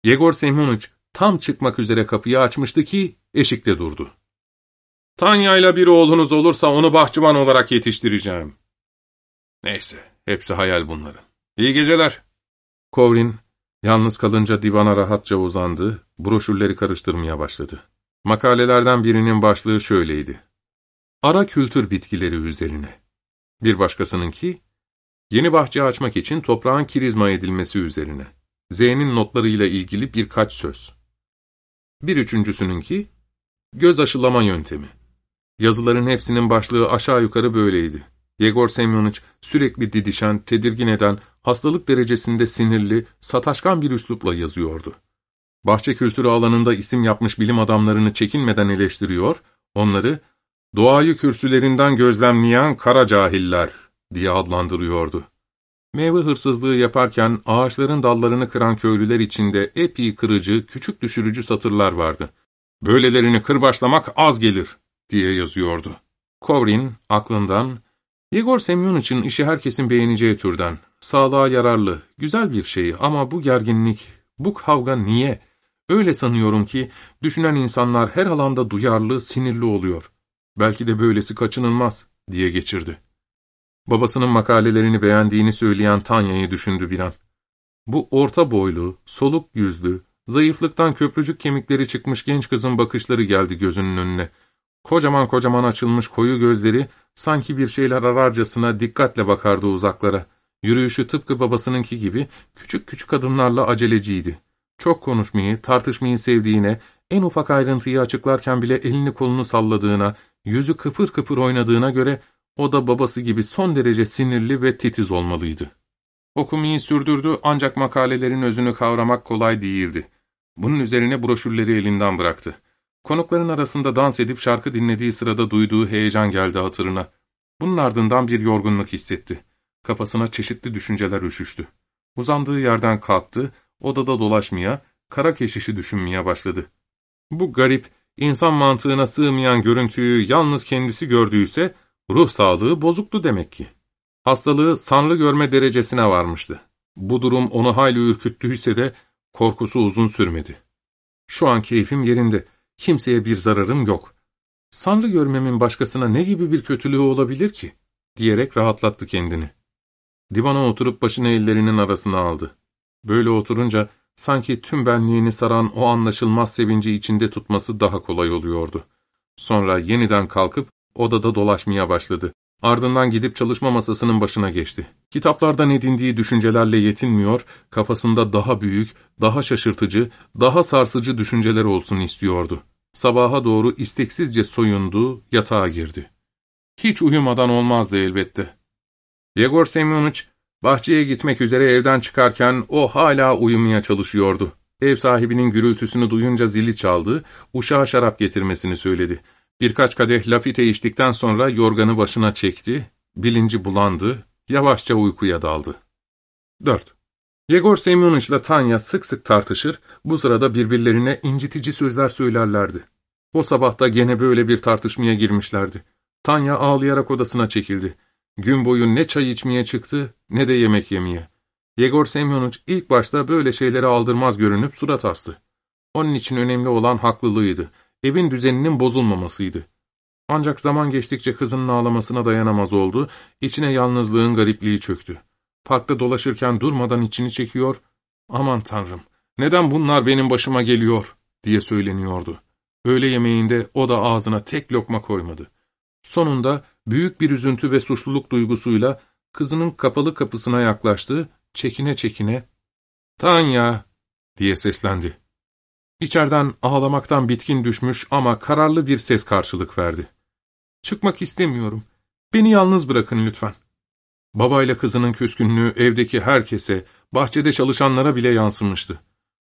Yegor Semyonıç tam çıkmak üzere kapıyı açmıştı ki eşikte durdu. Tanya ile bir oğlunuz olursa onu bahçıvan olarak yetiştireceğim. Neyse, hepsi hayal bunların. İyi geceler. Kovrin, yalnız kalınca divana rahatça uzandı, broşürleri karıştırmaya başladı. Makalelerden birinin başlığı şöyleydi. Ara kültür bitkileri üzerine. Bir başkasınınki, yeni bahçe açmak için toprağın kirizma edilmesi üzerine. Z'nin notlarıyla ilgili birkaç söz. Bir üçüncüsününki, göz aşılama yöntemi. Yazıların hepsinin başlığı aşağı yukarı böyleydi. Yegor Semyonıç sürekli didişen, tedirgin eden, hastalık derecesinde sinirli, sataşkan bir üslupla yazıyordu. Bahçe kültürü alanında isim yapmış bilim adamlarını çekinmeden eleştiriyor, onları doğayı kürsülerinden gözlemleyen kara cahiller diye adlandırıyordu. Meyve hırsızlığı yaparken ağaçların dallarını kıran köylüler içinde epey kırıcı, küçük düşürücü satırlar vardı. Böylelerini kırbaçlamak az gelir diye yazıyordu. Kovrin aklından, Yegor Semyonich'in işi herkesin beğeneceği türden, sağlığa yararlı, güzel bir şey ama bu gerginlik, bu kavga niye? Öyle sanıyorum ki düşünen insanlar her alanda duyarlı, sinirli oluyor. Belki de böylesi kaçınılmaz diye geçirdi. Babasının makalelerini beğendiğini söyleyen Tanya'yı düşündü bir an. Bu orta boylu, soluk yüzlü, zayıflıktan köprücük kemikleri çıkmış genç kızın bakışları geldi gözünün önüne. Kocaman kocaman açılmış koyu gözleri sanki bir şeyler ararcasına dikkatle bakardı uzaklara. Yürüyüşü tıpkı babasınınki gibi küçük küçük adımlarla aceleciydi. Çok konuşmayı, tartışmayı sevdiğine, en ufak ayrıntıyı açıklarken bile elini kolunu salladığına, yüzü kıpır kıpır oynadığına göre o da babası gibi son derece sinirli ve titiz olmalıydı. Okumayı sürdürdü ancak makalelerin özünü kavramak kolay değildi. Bunun üzerine broşürleri elinden bıraktı. Konukların arasında dans edip şarkı dinlediği sırada duyduğu heyecan geldi hatırına. Bunun ardından bir yorgunluk hissetti. Kafasına çeşitli düşünceler üşüştü. Uzandığı yerden kalktı, odada dolaşmaya, kara keşişi düşünmeye başladı. Bu garip, insan mantığına sığmayan görüntüyü yalnız kendisi gördüyse, ruh sağlığı bozuktu demek ki. Hastalığı sanrı görme derecesine varmıştı. Bu durum onu hayli ürküttüyse de korkusu uzun sürmedi. Şu an keyfim yerinde, kimseye bir zararım yok. Sanrı görmemin başkasına ne gibi bir kötülüğü olabilir ki? diyerek rahatlattı kendini. Divana oturup başını ellerinin arasına aldı. Böyle oturunca sanki tüm benliğini saran o anlaşılmaz sevinci içinde tutması daha kolay oluyordu. Sonra yeniden kalkıp odada dolaşmaya başladı. Ardından gidip çalışma masasının başına geçti. Kitaplardan edindiği düşüncelerle yetinmiyor, kafasında daha büyük, daha şaşırtıcı, daha sarsıcı düşünceler olsun istiyordu. Sabaha doğru isteksizce soyundu, yatağa girdi. Hiç uyumadan olmazdı elbette. Yegor Semyonich, bahçeye gitmek üzere evden çıkarken o hala uyumaya çalışıyordu. Ev sahibinin gürültüsünü duyunca zili çaldı, uşağa şarap getirmesini söyledi. Birkaç kadeh lapite içtikten sonra yorganı başına çekti, bilinci bulandı, yavaşça uykuya daldı. 4. Yegor Semyonich Tanya sık sık tartışır, bu sırada birbirlerine incitici sözler söylerlerdi. O sabah da gene böyle bir tartışmaya girmişlerdi. Tanya ağlayarak odasına çekildi. Gün boyu ne çay içmeye çıktı ne de yemek yemeye. Yegor Semyonich ilk başta böyle şeyleri aldırmaz görünüp surat astı. Onun için önemli olan haklılığıydı. Evin düzeninin bozulmamasıydı. Ancak zaman geçtikçe kızının ağlamasına dayanamaz oldu, içine yalnızlığın garipliği çöktü. Parkta dolaşırken durmadan içini çekiyor, ''Aman tanrım, neden bunlar benim başıma geliyor?'' diye söyleniyordu. Öğle yemeğinde o da ağzına tek lokma koymadı. Sonunda büyük bir üzüntü ve suçluluk duygusuyla kızının kapalı kapısına yaklaştı, çekine çekine, ''Tanya!'' diye seslendi. İçeriden ağlamaktan bitkin düşmüş ama kararlı bir ses karşılık verdi. ''Çıkmak istemiyorum. Beni yalnız bırakın lütfen.'' Babayla kızının küskünlüğü evdeki herkese, bahçede çalışanlara bile yansımıştı.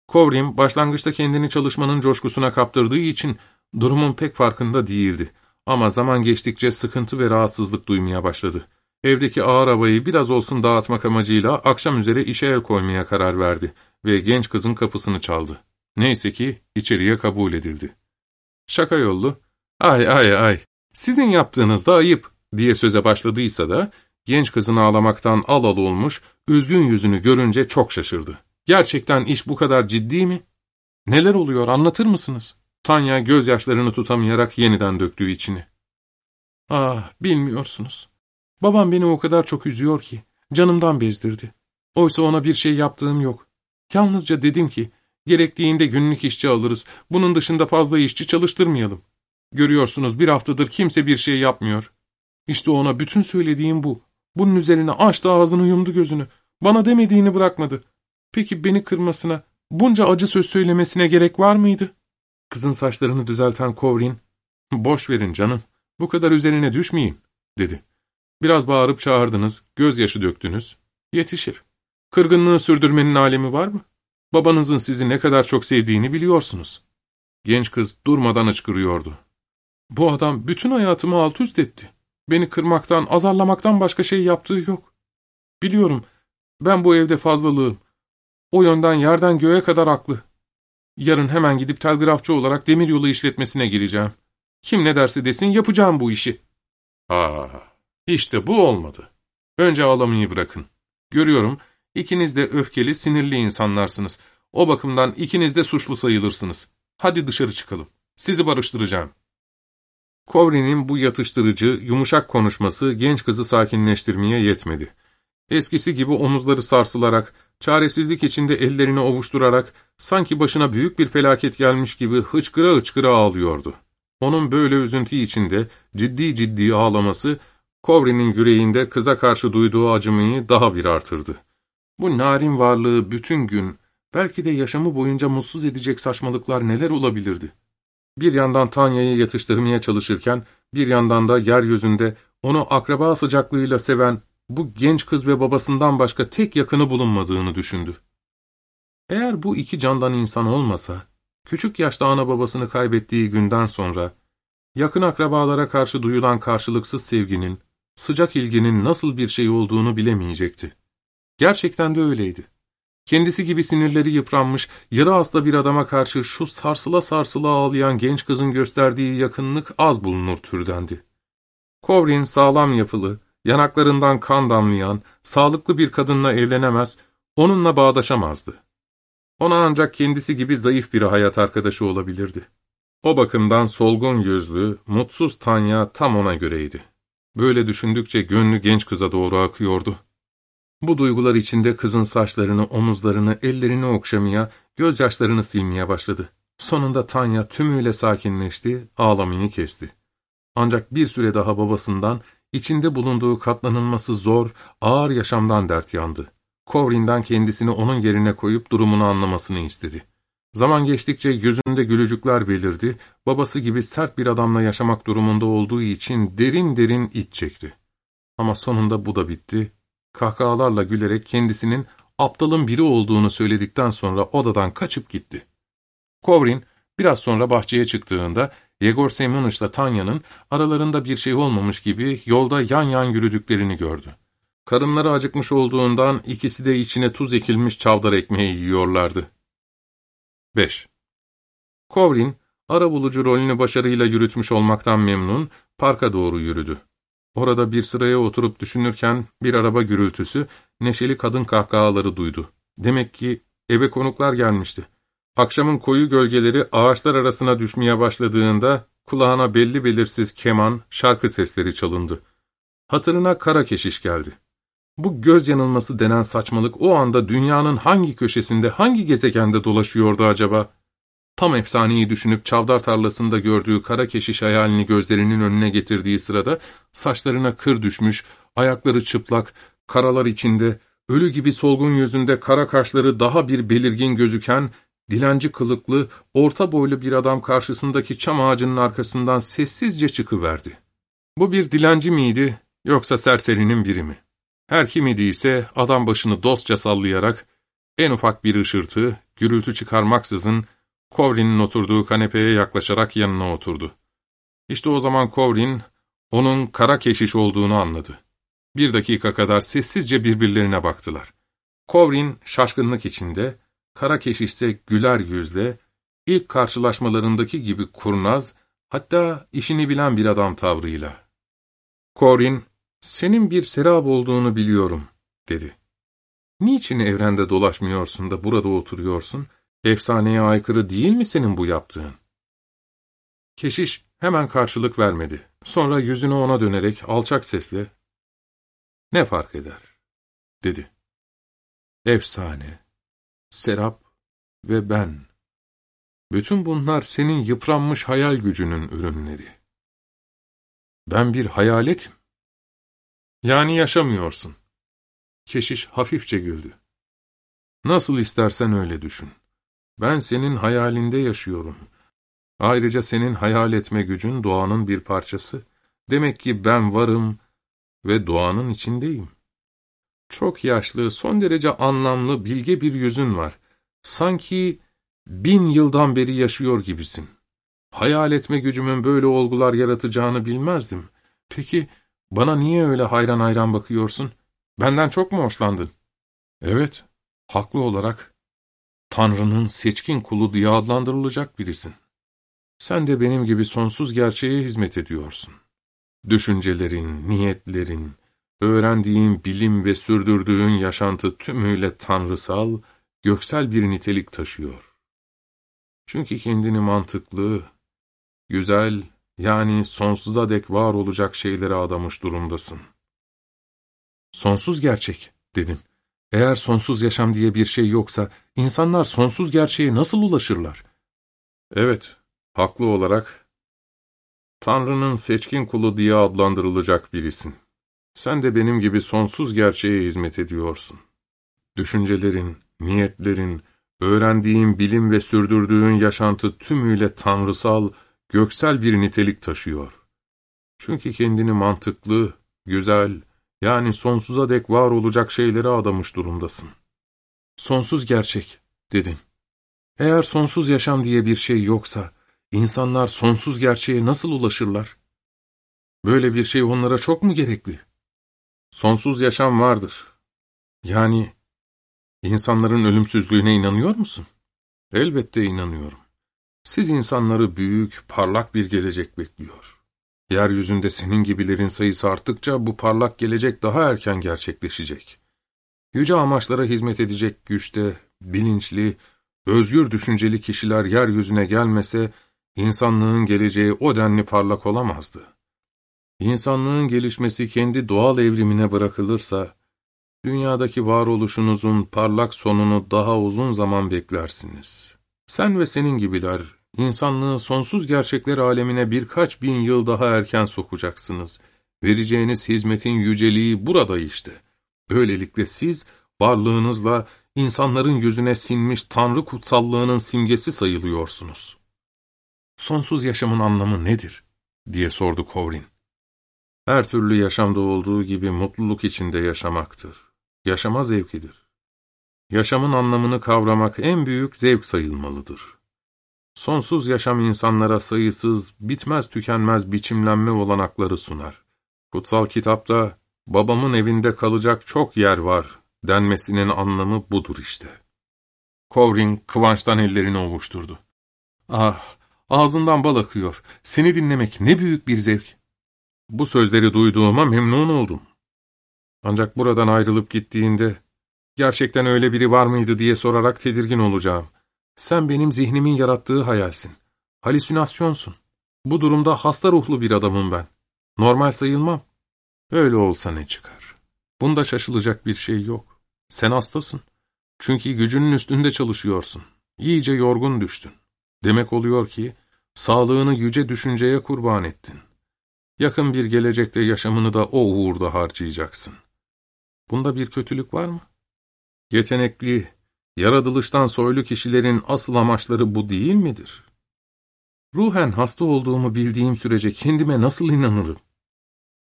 Kovrim başlangıçta kendini çalışmanın coşkusuna kaptırdığı için durumun pek farkında değildi. Ama zaman geçtikçe sıkıntı ve rahatsızlık duymaya başladı. Evdeki ağır havayı biraz olsun dağıtmak amacıyla akşam üzere işe el koymaya karar verdi ve genç kızın kapısını çaldı. Neyse ki içeriye kabul edildi. Şaka yollu, ay ay ay, sizin yaptığınız da ayıp diye söze başladıysa da genç kızın ağlamaktan al al olmuş, üzgün yüzünü görünce çok şaşırdı. Gerçekten iş bu kadar ciddi mi? Neler oluyor anlatır mısınız? Tanya gözyaşlarını tutamayarak yeniden döktüğü içini. Ah, bilmiyorsunuz. Babam beni o kadar çok üzüyor ki, canımdan bezdirdi. Oysa ona bir şey yaptığım yok. Yalnızca dedim ki, gerektiğinde günlük işçi alırız, bunun dışında fazla işçi çalıştırmayalım. Görüyorsunuz bir haftadır kimse bir şey yapmıyor. İşte ona bütün söylediğim bu. Bunun üzerine açtı ağzını yumdu gözünü. Bana demediğini bırakmadı. Peki beni kırmasına, bunca acı söz söylemesine gerek var mıydı? Kızın saçlarını düzelten Kovrin, ''Boş verin canım, bu kadar üzerine düşmeyin.'' dedi. ''Biraz bağırıp çağırdınız, gözyaşı döktünüz. Yetişir. Kırgınlığı sürdürmenin alemi var mı? Babanızın sizi ne kadar çok sevdiğini biliyorsunuz.'' Genç kız durmadan açıkırıyordu. ''Bu adam bütün hayatımı alt üst etti. Beni kırmaktan, azarlamaktan başka şey yaptığı yok. Biliyorum, ben bu evde fazlalığım. O yönden yerden göğe kadar haklı. Yarın hemen gidip telgrafçı olarak demiryolu işletmesine gireceğim. Kim ne derse desin yapacağım bu işi. Aa, işte bu olmadı. Önce ağlamayı bırakın. Görüyorum, ikiniz de öfkeli, sinirli insanlarsınız. O bakımdan ikiniz de suçlu sayılırsınız. Hadi dışarı çıkalım. Sizi barıştıracağım. Kovri'nin bu yatıştırıcı, yumuşak konuşması genç kızı sakinleştirmeye yetmedi. Eskisi gibi omuzları sarsılarak, çaresizlik içinde ellerini ovuşturarak, sanki başına büyük bir felaket gelmiş gibi hıçkıra hıçkıra ağlıyordu. Onun böyle üzüntü içinde ciddi ciddi ağlaması, Kovri'nin yüreğinde kıza karşı duyduğu acımayı daha bir artırdı. Bu narin varlığı bütün gün, belki de yaşamı boyunca mutsuz edecek saçmalıklar neler olabilirdi? Bir yandan Tanya'yı yatıştırmaya çalışırken, bir yandan da yeryüzünde onu akraba sıcaklığıyla seven bu genç kız ve babasından başka tek yakını bulunmadığını düşündü. Eğer bu iki candan insan olmasa, küçük yaşta ana babasını kaybettiği günden sonra, yakın akrabalara karşı duyulan karşılıksız sevginin, sıcak ilginin nasıl bir şey olduğunu bilemeyecekti. Gerçekten de öyleydi. Kendisi gibi sinirleri yıpranmış, yarı hasta bir adama karşı şu sarsıla sarsıla ağlayan genç kızın gösterdiği yakınlık az bulunur türdendi. Kovrin sağlam yapılı, yanaklarından kan damlayan, sağlıklı bir kadınla evlenemez, onunla bağdaşamazdı. Ona ancak kendisi gibi zayıf bir hayat arkadaşı olabilirdi. O bakımdan solgun yüzlü, mutsuz Tanya tam ona göreydi. Böyle düşündükçe gönlü genç kıza doğru akıyordu. Bu duygular içinde kızın saçlarını, omuzlarını, ellerini okşamaya, gözyaşlarını silmeye başladı. Sonunda Tanya tümüyle sakinleşti, ağlamayı kesti. Ancak bir süre daha babasından, içinde bulunduğu katlanılması zor, ağır yaşamdan dert yandı. Kovrin'den kendisini onun yerine koyup durumunu anlamasını istedi. Zaman geçtikçe yüzünde gülücükler belirdi, babası gibi sert bir adamla yaşamak durumunda olduğu için derin derin iç çekti. Ama sonunda bu da bitti, kahkahalarla gülerek kendisinin aptalın biri olduğunu söyledikten sonra odadan kaçıp gitti. Kovrin biraz sonra bahçeye çıktığında Yegor Semyonovich'la Tanya'nın aralarında bir şey olmamış gibi yolda yan yan yürüdüklerini gördü. Karınları acıkmış olduğundan ikisi de içine tuz ekilmiş çavdar ekmeği yiyorlardı. 5. Kovrin, arabulucu rolünü başarıyla yürütmüş olmaktan memnun, parka doğru yürüdü. Orada bir sıraya oturup düşünürken bir araba gürültüsü, neşeli kadın kahkahaları duydu. Demek ki eve konuklar gelmişti. Akşamın koyu gölgeleri ağaçlar arasına düşmeye başladığında kulağına belli belirsiz keman, şarkı sesleri çalındı. Hatırına kara keşiş geldi. Bu göz yanılması denen saçmalık o anda dünyanın hangi köşesinde, hangi gezegende dolaşıyordu acaba? Tam efsaneyi düşünüp çavdar tarlasında gördüğü kara keşiş hayalini gözlerinin önüne getirdiği sırada saçlarına kır düşmüş, ayakları çıplak, karalar içinde, ölü gibi solgun yüzünde kara kaşları daha bir belirgin gözüken, dilenci kılıklı, orta boylu bir adam karşısındaki çam ağacının arkasından sessizce çıkıverdi. Bu bir dilenci miydi, yoksa serserinin biri mi? Her kim idiyse adam başını dostça sallayarak, en ufak bir ışırtı, gürültü çıkarmaksızın, Kovrin'in oturduğu kanepeye yaklaşarak yanına oturdu. İşte o zaman Kovrin, onun kara keşiş olduğunu anladı. Bir dakika kadar sessizce birbirlerine baktılar. Kovrin şaşkınlık içinde, kara keşiş ise güler yüzle, ilk karşılaşmalarındaki gibi kurnaz, hatta işini bilen bir adam tavrıyla. Kovrin, senin bir serap olduğunu biliyorum, dedi. Niçin evrende dolaşmıyorsun da burada oturuyorsun? Efsaneye aykırı değil mi senin bu yaptığın? Keşiş hemen karşılık vermedi. Sonra yüzünü ona dönerek alçak sesle, ''Ne fark eder?'' dedi. ''Efsane, serap ve ben. Bütün bunlar senin yıpranmış hayal gücünün ürünleri. Ben bir hayaletim. Yani yaşamıyorsun.'' Keşiş hafifçe güldü. ''Nasıl istersen öyle düşün.'' Ben senin hayalinde yaşıyorum. Ayrıca senin hayal etme gücün doğanın bir parçası. Demek ki ben varım ve doğanın içindeyim. Çok yaşlı, son derece anlamlı, bilge bir yüzün var. Sanki bin yıldan beri yaşıyor gibisin. Hayal etme gücümün böyle olgular yaratacağını bilmezdim. Peki bana niye öyle hayran hayran bakıyorsun? Benden çok mu hoşlandın? Evet, haklı olarak Tanrı'nın seçkin kulu diye adlandırılacak birisin. Sen de benim gibi sonsuz gerçeğe hizmet ediyorsun. Düşüncelerin, niyetlerin, öğrendiğin bilim ve sürdürdüğün yaşantı tümüyle tanrısal, göksel bir nitelik taşıyor. Çünkü kendini mantıklı, güzel, yani sonsuza dek var olacak şeylere adamış durumdasın. Sonsuz gerçek, dedim. Eğer sonsuz yaşam diye bir şey yoksa, insanlar sonsuz gerçeğe nasıl ulaşırlar? Evet, haklı olarak, Tanrı'nın seçkin kulu diye adlandırılacak birisin. Sen de benim gibi sonsuz gerçeğe hizmet ediyorsun. Düşüncelerin, niyetlerin, öğrendiğin bilim ve sürdürdüğün yaşantı tümüyle tanrısal, göksel bir nitelik taşıyor. Çünkü kendini mantıklı, güzel, yani sonsuza dek var olacak şeylere adamış durumdasın. Sonsuz gerçek, dedin. Eğer sonsuz yaşam diye bir şey yoksa, insanlar sonsuz gerçeğe nasıl ulaşırlar? Böyle bir şey onlara çok mu gerekli? Sonsuz yaşam vardır. Yani insanların ölümsüzlüğüne inanıyor musun? Elbette inanıyorum. Siz insanları büyük, parlak bir gelecek bekliyor. Yeryüzünde senin gibilerin sayısı arttıkça bu parlak gelecek daha erken gerçekleşecek. Yüce amaçlara hizmet edecek güçte, bilinçli, özgür düşünceli kişiler yeryüzüne gelmese, insanlığın geleceği o denli parlak olamazdı. İnsanlığın gelişmesi kendi doğal evrimine bırakılırsa, dünyadaki varoluşunuzun parlak sonunu daha uzun zaman beklersiniz. Sen ve senin gibiler, insanlığı sonsuz gerçekler alemine birkaç bin yıl daha erken sokacaksınız. Vereceğiniz hizmetin yüceliği burada işte. Böylelikle siz, varlığınızla insanların yüzüne sinmiş Tanrı kutsallığının simgesi sayılıyorsunuz. Sonsuz yaşamın anlamı nedir? diye sordu Kovrin. Her türlü yaşamda olduğu gibi mutluluk içinde yaşamaktır. Yaşama zevkidir. Yaşamın anlamını kavramak en büyük zevk sayılmalıdır. Sonsuz yaşam insanlara sayısız, bitmez tükenmez biçimlenme olanakları sunar. Kutsal kitapta, babamın evinde kalacak çok yer var denmesinin anlamı budur işte. Kovring kıvançtan ellerini ovuşturdu. Ah, ağzından bal akıyor. Seni dinlemek ne büyük bir zevk. Bu sözleri duyduğuma memnun oldum. Ancak buradan ayrılıp gittiğinde, gerçekten öyle biri var mıydı diye sorarak tedirgin olacağım. Sen benim zihnimin yarattığı hayalsin. Halüsinasyonsun. Bu durumda hasta ruhlu bir adamım ben. Normal sayılmam. Öyle olsa ne çıkar? Bunda şaşılacak bir şey yok. Sen hastasın. Çünkü gücünün üstünde çalışıyorsun. İyice yorgun düştün. Demek oluyor ki, sağlığını yüce düşünceye kurban ettin. Yakın bir gelecekte yaşamını da o uğurda harcayacaksın. Bunda bir kötülük var mı? Yetenekli, yaratılıştan soylu kişilerin asıl amaçları bu değil midir? Ruhen hasta olduğumu bildiğim sürece kendime nasıl inanırım?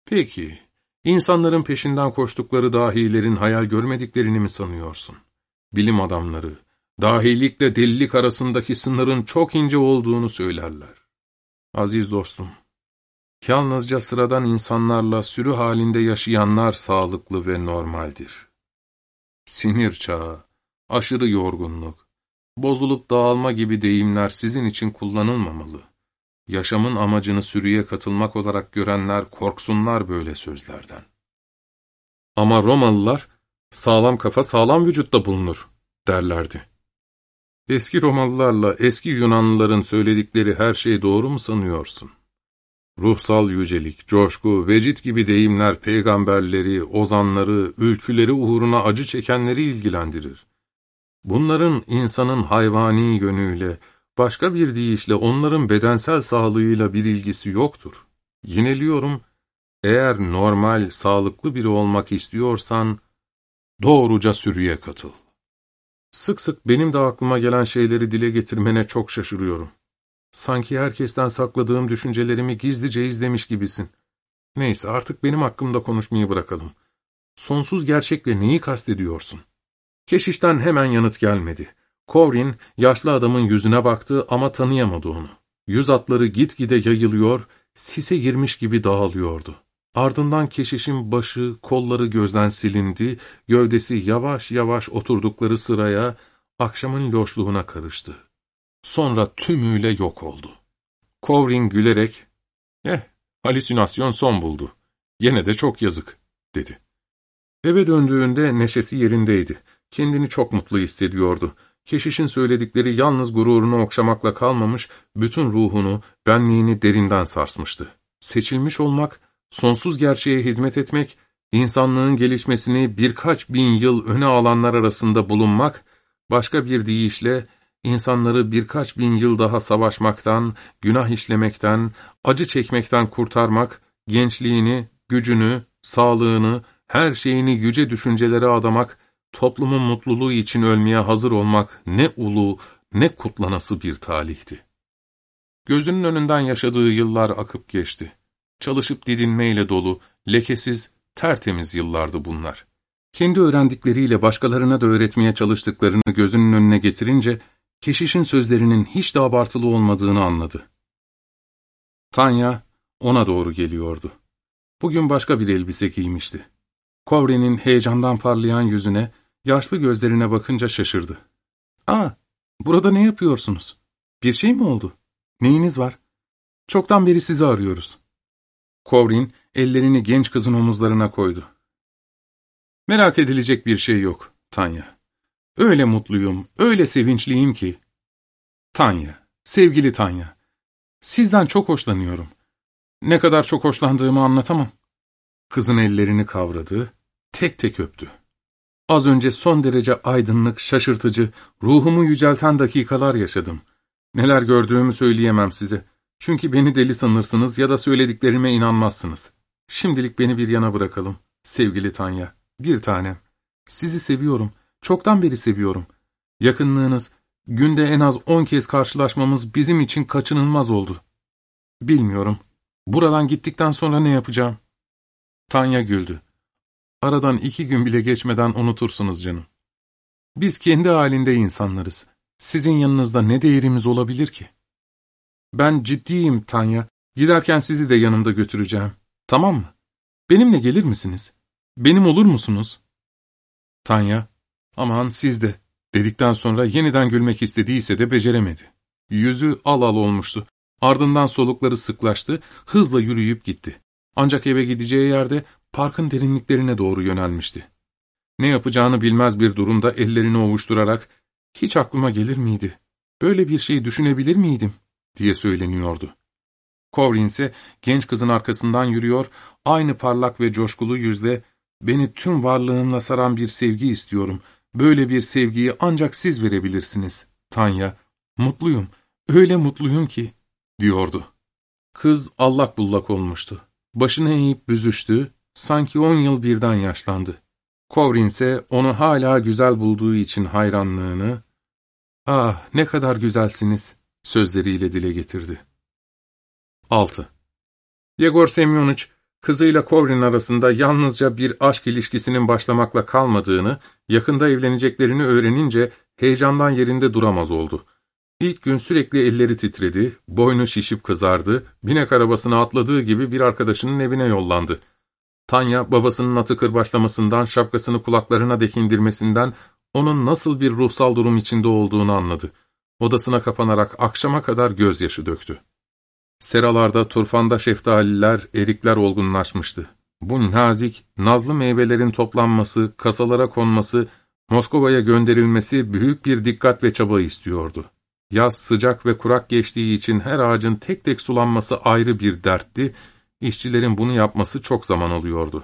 Peki, insanların peşinden koştukları dahilerin hayal görmediklerini mi sanıyorsun? Bilim adamları, dahilikle delilik arasındaki sınırın çok ince olduğunu söylerler. Aziz dostum, Yalnızca sıradan insanlarla sürü halinde yaşayanlar sağlıklı ve normaldir. Sinir çağı, aşırı yorgunluk, bozulup dağılma gibi deyimler sizin için kullanılmamalı. Yaşamın amacını sürüye katılmak olarak görenler korksunlar böyle sözlerden. Ama Romalılar, sağlam kafa sağlam vücutta bulunur, derlerdi. Eski Romalılarla eski Yunanlıların söyledikleri her şey doğru mu sanıyorsun? Ruhsal yücelik, coşku, vecit gibi deyimler peygamberleri, ozanları, ülküleri uğruna acı çekenleri ilgilendirir. Bunların insanın hayvani yönüyle, başka bir deyişle onların bedensel sağlığıyla bir ilgisi yoktur. Yineliyorum, eğer normal, sağlıklı biri olmak istiyorsan, doğruca sürüye katıl. Sık sık benim de aklıma gelen şeyleri dile getirmene çok şaşırıyorum. Sanki herkesten sakladığım düşüncelerimi gizlice izlemiş gibisin. Neyse artık benim hakkımda konuşmayı bırakalım. Sonsuz gerçekle neyi kastediyorsun? Keşişten hemen yanıt gelmedi. Kovrin, yaşlı adamın yüzüne baktı ama tanıyamadı onu. Yüz atları gitgide yayılıyor, sise girmiş gibi dağılıyordu. Ardından keşişin başı, kolları gözden silindi, gövdesi yavaş yavaş oturdukları sıraya, akşamın loşluğuna karıştı. Sonra tümüyle yok oldu. Kovrin gülerek, ''Eh, halüsinasyon son buldu. Yine de çok yazık.'' dedi. Eve döndüğünde neşesi yerindeydi. Kendini çok mutlu hissediyordu. Keşişin söyledikleri yalnız gururunu okşamakla kalmamış, bütün ruhunu, benliğini derinden sarsmıştı. Seçilmiş olmak, sonsuz gerçeğe hizmet etmek, insanlığın gelişmesini birkaç bin yıl öne alanlar arasında bulunmak, başka bir deyişle insanları birkaç bin yıl daha savaşmaktan, günah işlemekten, acı çekmekten kurtarmak, gençliğini, gücünü, sağlığını, her şeyini yüce düşüncelere adamak, toplumun mutluluğu için ölmeye hazır olmak ne ulu, ne kutlanası bir talihti. Gözünün önünden yaşadığı yıllar akıp geçti. Çalışıp didinmeyle dolu, lekesiz, tertemiz yıllardı bunlar. Kendi öğrendikleriyle başkalarına da öğretmeye çalıştıklarını gözünün önüne getirince, keşişin sözlerinin hiç de abartılı olmadığını anladı. Tanya ona doğru geliyordu. Bugün başka bir elbise giymişti. Kovri'nin heyecandan parlayan yüzüne, yaşlı gözlerine bakınca şaşırdı. ''Aa, burada ne yapıyorsunuz? Bir şey mi oldu? Neyiniz var? Çoktan beri sizi arıyoruz.'' Kovrin ellerini genç kızın omuzlarına koydu. ''Merak edilecek bir şey yok, Tanya. Öyle mutluyum, öyle sevinçliyim ki.'' ''Tanya, sevgili Tanya, sizden çok hoşlanıyorum. Ne kadar çok hoşlandığımı anlatamam.'' Kızın ellerini kavradı, tek tek öptü. Az önce son derece aydınlık, şaşırtıcı, ruhumu yücelten dakikalar yaşadım. Neler gördüğümü söyleyemem size. Çünkü beni deli sanırsınız ya da söylediklerime inanmazsınız. Şimdilik beni bir yana bırakalım. Sevgili Tanya, bir tanem. Sizi seviyorum, çoktan beri seviyorum. Yakınlığınız, günde en az on kez karşılaşmamız bizim için kaçınılmaz oldu. Bilmiyorum, buradan gittikten sonra ne yapacağım? Tanya güldü. Aradan iki gün bile geçmeden unutursunuz canım. Biz kendi halinde insanlarız. Sizin yanınızda ne değerimiz olabilir ki? Ben ciddiyim Tanya. Giderken sizi de yanımda götüreceğim. Tamam mı? Benimle gelir misiniz? Benim olur musunuz? Tanya, aman siz de, dedikten sonra yeniden gülmek istediyse de beceremedi. Yüzü al al olmuştu. Ardından solukları sıklaştı, hızla yürüyüp gitti. Ancak eve gideceği yerde parkın derinliklerine doğru yönelmişti. Ne yapacağını bilmez bir durumda ellerini ovuşturarak, ''Hiç aklıma gelir miydi? Böyle bir şey düşünebilir miydim?'' diye söyleniyordu. Kovrin ise genç kızın arkasından yürüyor, aynı parlak ve coşkulu yüzle, ''Beni tüm varlığımla saran bir sevgi istiyorum. Böyle bir sevgiyi ancak siz verebilirsiniz, Tanya. Mutluyum, öyle mutluyum ki.'' diyordu. Kız allak bullak olmuştu. Başını eğip büzüştü, sanki on yıl birden yaşlandı. Kovrin ise onu hala güzel bulduğu için hayranlığını, ''Ah ne kadar güzelsiniz'' sözleriyle dile getirdi. 6. Yegor Semyonich, kızıyla Kovrin arasında yalnızca bir aşk ilişkisinin başlamakla kalmadığını, yakında evleneceklerini öğrenince heyecandan yerinde duramaz oldu. İlk gün sürekli elleri titredi, boynu şişip kızardı, binek arabasına atladığı gibi bir arkadaşının evine yollandı. Tanya, babasının atı kırbaçlamasından, şapkasını kulaklarına dekindirmesinden, onun nasıl bir ruhsal durum içinde olduğunu anladı. Odasına kapanarak akşama kadar gözyaşı döktü. Seralarda, turfanda şeftaliler, erikler olgunlaşmıştı. Bu nazik, nazlı meyvelerin toplanması, kasalara konması, Moskova'ya gönderilmesi büyük bir dikkat ve çaba istiyordu. Yaz sıcak ve kurak geçtiği için her ağacın tek tek sulanması ayrı bir dertti, işçilerin bunu yapması çok zaman alıyordu.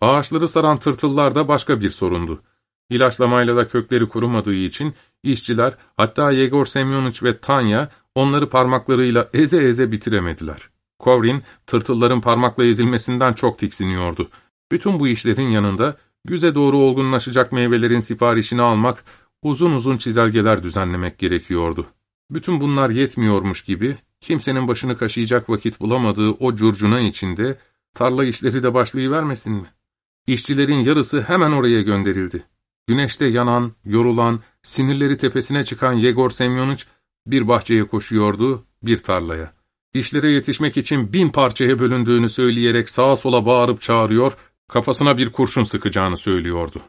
Ağaçları saran tırtıllar da başka bir sorundu. İlaçlamayla da kökleri kurumadığı için işçiler, hatta Yegor Semyonich ve Tanya onları parmaklarıyla eze eze bitiremediler. Kovrin, tırtılların parmakla ezilmesinden çok tiksiniyordu. Bütün bu işlerin yanında, güze doğru olgunlaşacak meyvelerin siparişini almak, uzun uzun çizelgeler düzenlemek gerekiyordu. Bütün bunlar yetmiyormuş gibi, kimsenin başını kaşıyacak vakit bulamadığı o curcuna içinde, tarla işleri de başlayıvermesin mi? İşçilerin yarısı hemen oraya gönderildi. Güneşte yanan, yorulan, sinirleri tepesine çıkan Yegor Semyonich, bir bahçeye koşuyordu, bir tarlaya. İşlere yetişmek için bin parçaya bölündüğünü söyleyerek sağa sola bağırıp çağırıyor, kafasına bir kurşun sıkacağını söylüyordu.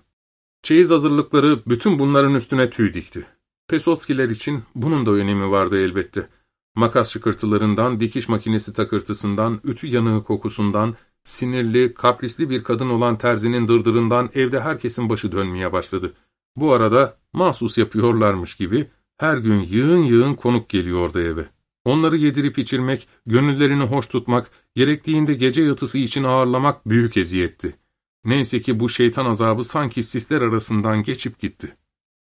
Çeyiz hazırlıkları bütün bunların üstüne tüy dikti. Pesotskiler için bunun da önemi vardı elbette. Makas şıkırtılarından, dikiş makinesi takırtısından, ütü yanığı kokusundan, sinirli, kaprisli bir kadın olan terzinin dırdırından evde herkesin başı dönmeye başladı. Bu arada mahsus yapıyorlarmış gibi her gün yığın yığın konuk geliyordu eve. Onları yedirip içirmek, gönüllerini hoş tutmak, gerektiğinde gece yatısı için ağırlamak büyük eziyetti. Neyse ki bu şeytan azabı sanki sisler arasından geçip gitti.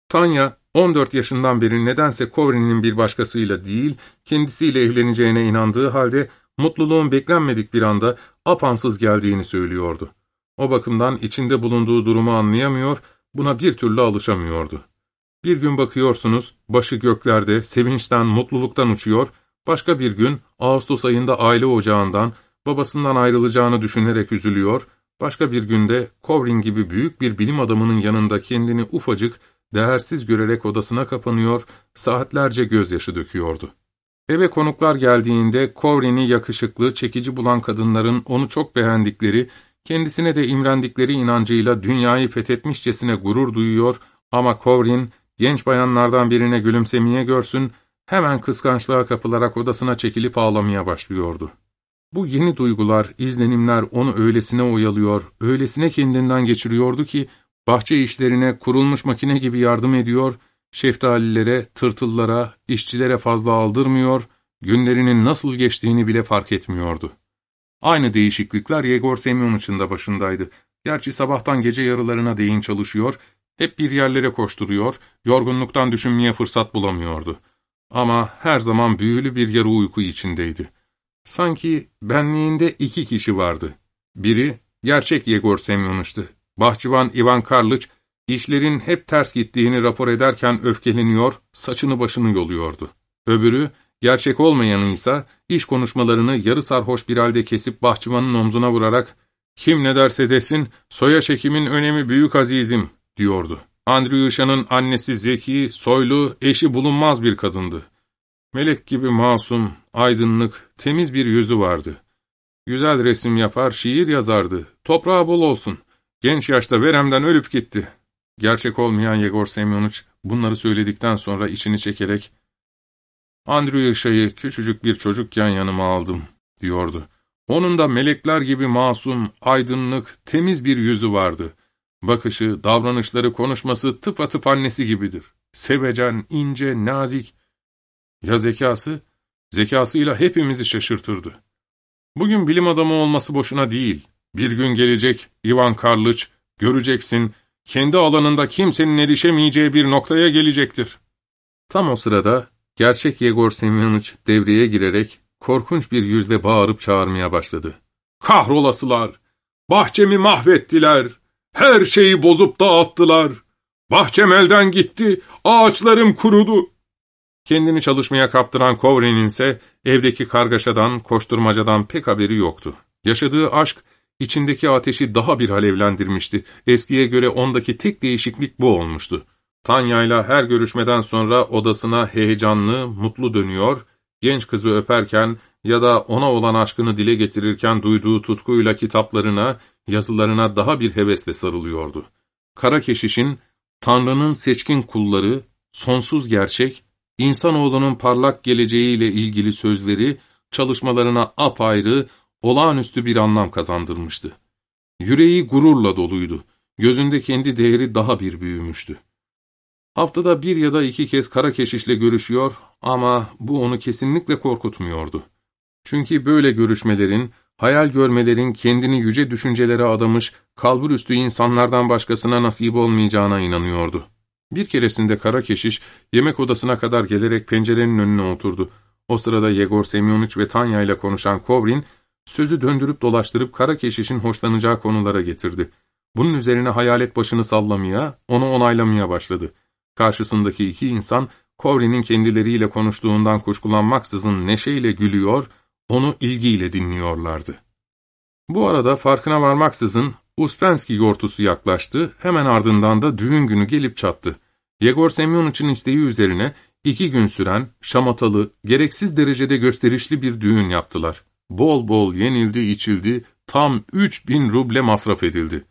Tanya, 14 yaşından beri nedense Kovrin'in bir başkasıyla değil, kendisiyle evleneceğine inandığı halde mutluluğun beklenmedik bir anda apansız geldiğini söylüyordu. O bakımdan içinde bulunduğu durumu anlayamıyor, buna bir türlü alışamıyordu. Bir gün bakıyorsunuz, başı göklerde, sevinçten, mutluluktan uçuyor, başka bir gün Ağustos ayında aile ocağından, babasından ayrılacağını düşünerek üzülüyor, başka bir günde Kovrin gibi büyük bir bilim adamının yanında kendini ufacık, değersiz görerek odasına kapanıyor, saatlerce gözyaşı döküyordu. Eve konuklar geldiğinde Kovrin'i yakışıklı, çekici bulan kadınların onu çok beğendikleri, kendisine de imrendikleri inancıyla dünyayı fethetmişçesine gurur duyuyor. Ama Kovrin, genç bayanlardan birine gülümsemeye görsün, hemen kıskançlığa kapılarak odasına çekilip ağlamaya başlıyordu. Bu yeni duygular, izlenimler onu öylesine oyalıyor, öylesine kendinden geçiriyordu ki, bahçe işlerine kurulmuş makine gibi yardım ediyor, şeftalilere, tırtıllara, işçilere fazla aldırmıyor, günlerinin nasıl geçtiğini bile fark etmiyordu. Aynı değişiklikler Yegor Semyonovich'in de başındaydı. Gerçi sabahtan gece yarılarına değin çalışıyor, hep bir yerlere koşturuyor, yorgunluktan düşünmeye fırsat bulamıyordu. Ama her zaman büyülü bir yarı uyku içindeydi. Sanki benliğinde iki kişi vardı. Biri gerçek Yegor Semyonovich'ti. Bahçıvan Ivan Karlıç, işlerin hep ters gittiğini rapor ederken öfkeleniyor, saçını başını yoluyordu. Öbürü, gerçek olmayanı ise iş konuşmalarını yarı sarhoş bir halde kesip bahçıvanın omzuna vurarak ''Kim ne derse desin, soya çekimin önemi büyük azizim.'' Diyordu. Andriyuşa'nın annesi zeki, soylu, eşi bulunmaz bir kadındı. Melek gibi masum, aydınlık, temiz bir yüzü vardı. Güzel resim yapar, şiir yazardı. Toprağı bol olsun. Genç yaşta veremden ölüp gitti. Gerçek olmayan Yegor Semyonuç bunları söyledikten sonra içini çekerek ''Andriyuşa'yı küçücük bir çocukken yanıma aldım.'' diyordu. Onun da melekler gibi masum, aydınlık, temiz bir yüzü vardı. Bakışı, davranışları, konuşması tıpatıp annesi gibidir. Sevecen, ince, nazik. Ya zekası? Zekasıyla hepimizi şaşırtırdı. Bugün bilim adamı olması boşuna değil. Bir gün gelecek Ivan Karlıç, göreceksin, kendi alanında kimsenin erişemeyeceği bir noktaya gelecektir. Tam o sırada gerçek Yegor Semyonovich devreye girerek korkunç bir yüzle bağırıp çağırmaya başladı. Kahrolasılar! Bahçemi mahvettiler! Her şeyi bozup dağıttılar! Bahçem elden gitti, ağaçlarım kurudu. Kendini çalışmaya kaptıran Kovrin'in ise evdeki kargaşadan, koşturmacadan pek haberi yoktu. Yaşadığı aşk, içindeki ateşi daha bir alevlendirmişti. Eskiye göre ondaki tek değişiklik bu olmuştu. Tanya'yla her görüşmeden sonra odasına heyecanlı, mutlu dönüyor, genç kızı öperken ya da ona olan aşkını dile getirirken duyduğu tutkuyla kitaplarına, yazılarına daha bir hevesle sarılıyordu. Kara keşişin, Tanrı'nın seçkin kulları, sonsuz gerçek, insanoğlunun parlak geleceğiyle ilgili sözleri, çalışmalarına apayrı, olağanüstü bir anlam kazandırmıştı. Yüreği gururla doluydu. Gözünde kendi değeri daha bir büyümüştü. Haftada bir ya da iki kez kara keşişle görüşüyor ama bu onu kesinlikle korkutmuyordu. Çünkü böyle görüşmelerin, hayal görmelerin kendini yüce düşüncelere adamış, kalburüstü insanlardan başkasına nasip olmayacağına inanıyordu. Bir keresinde kara keşiş yemek odasına kadar gelerek pencerenin önüne oturdu. O sırada Yegor Semyonich ve Tanya ile konuşan Kovrin, sözü döndürüp dolaştırıp kara keşişin hoşlanacağı konulara getirdi. Bunun üzerine hayalet başını sallamaya, onu onaylamaya başladı. Karşısındaki iki insan, Kovrin'in kendileriyle konuştuğundan kuşkulanmaksızın neşeyle gülüyor, onu ilgiyle dinliyorlardı. Bu arada farkına varmaksızın Uspenski yortusu yaklaştı, hemen ardından da düğün günü gelip çattı. Yegor Semyonich'in isteği üzerine iki gün süren, şamatalı, gereksiz derecede gösterişli bir düğün yaptılar. Bol bol yenildi, içildi, tam 3000 ruble masraf edildi.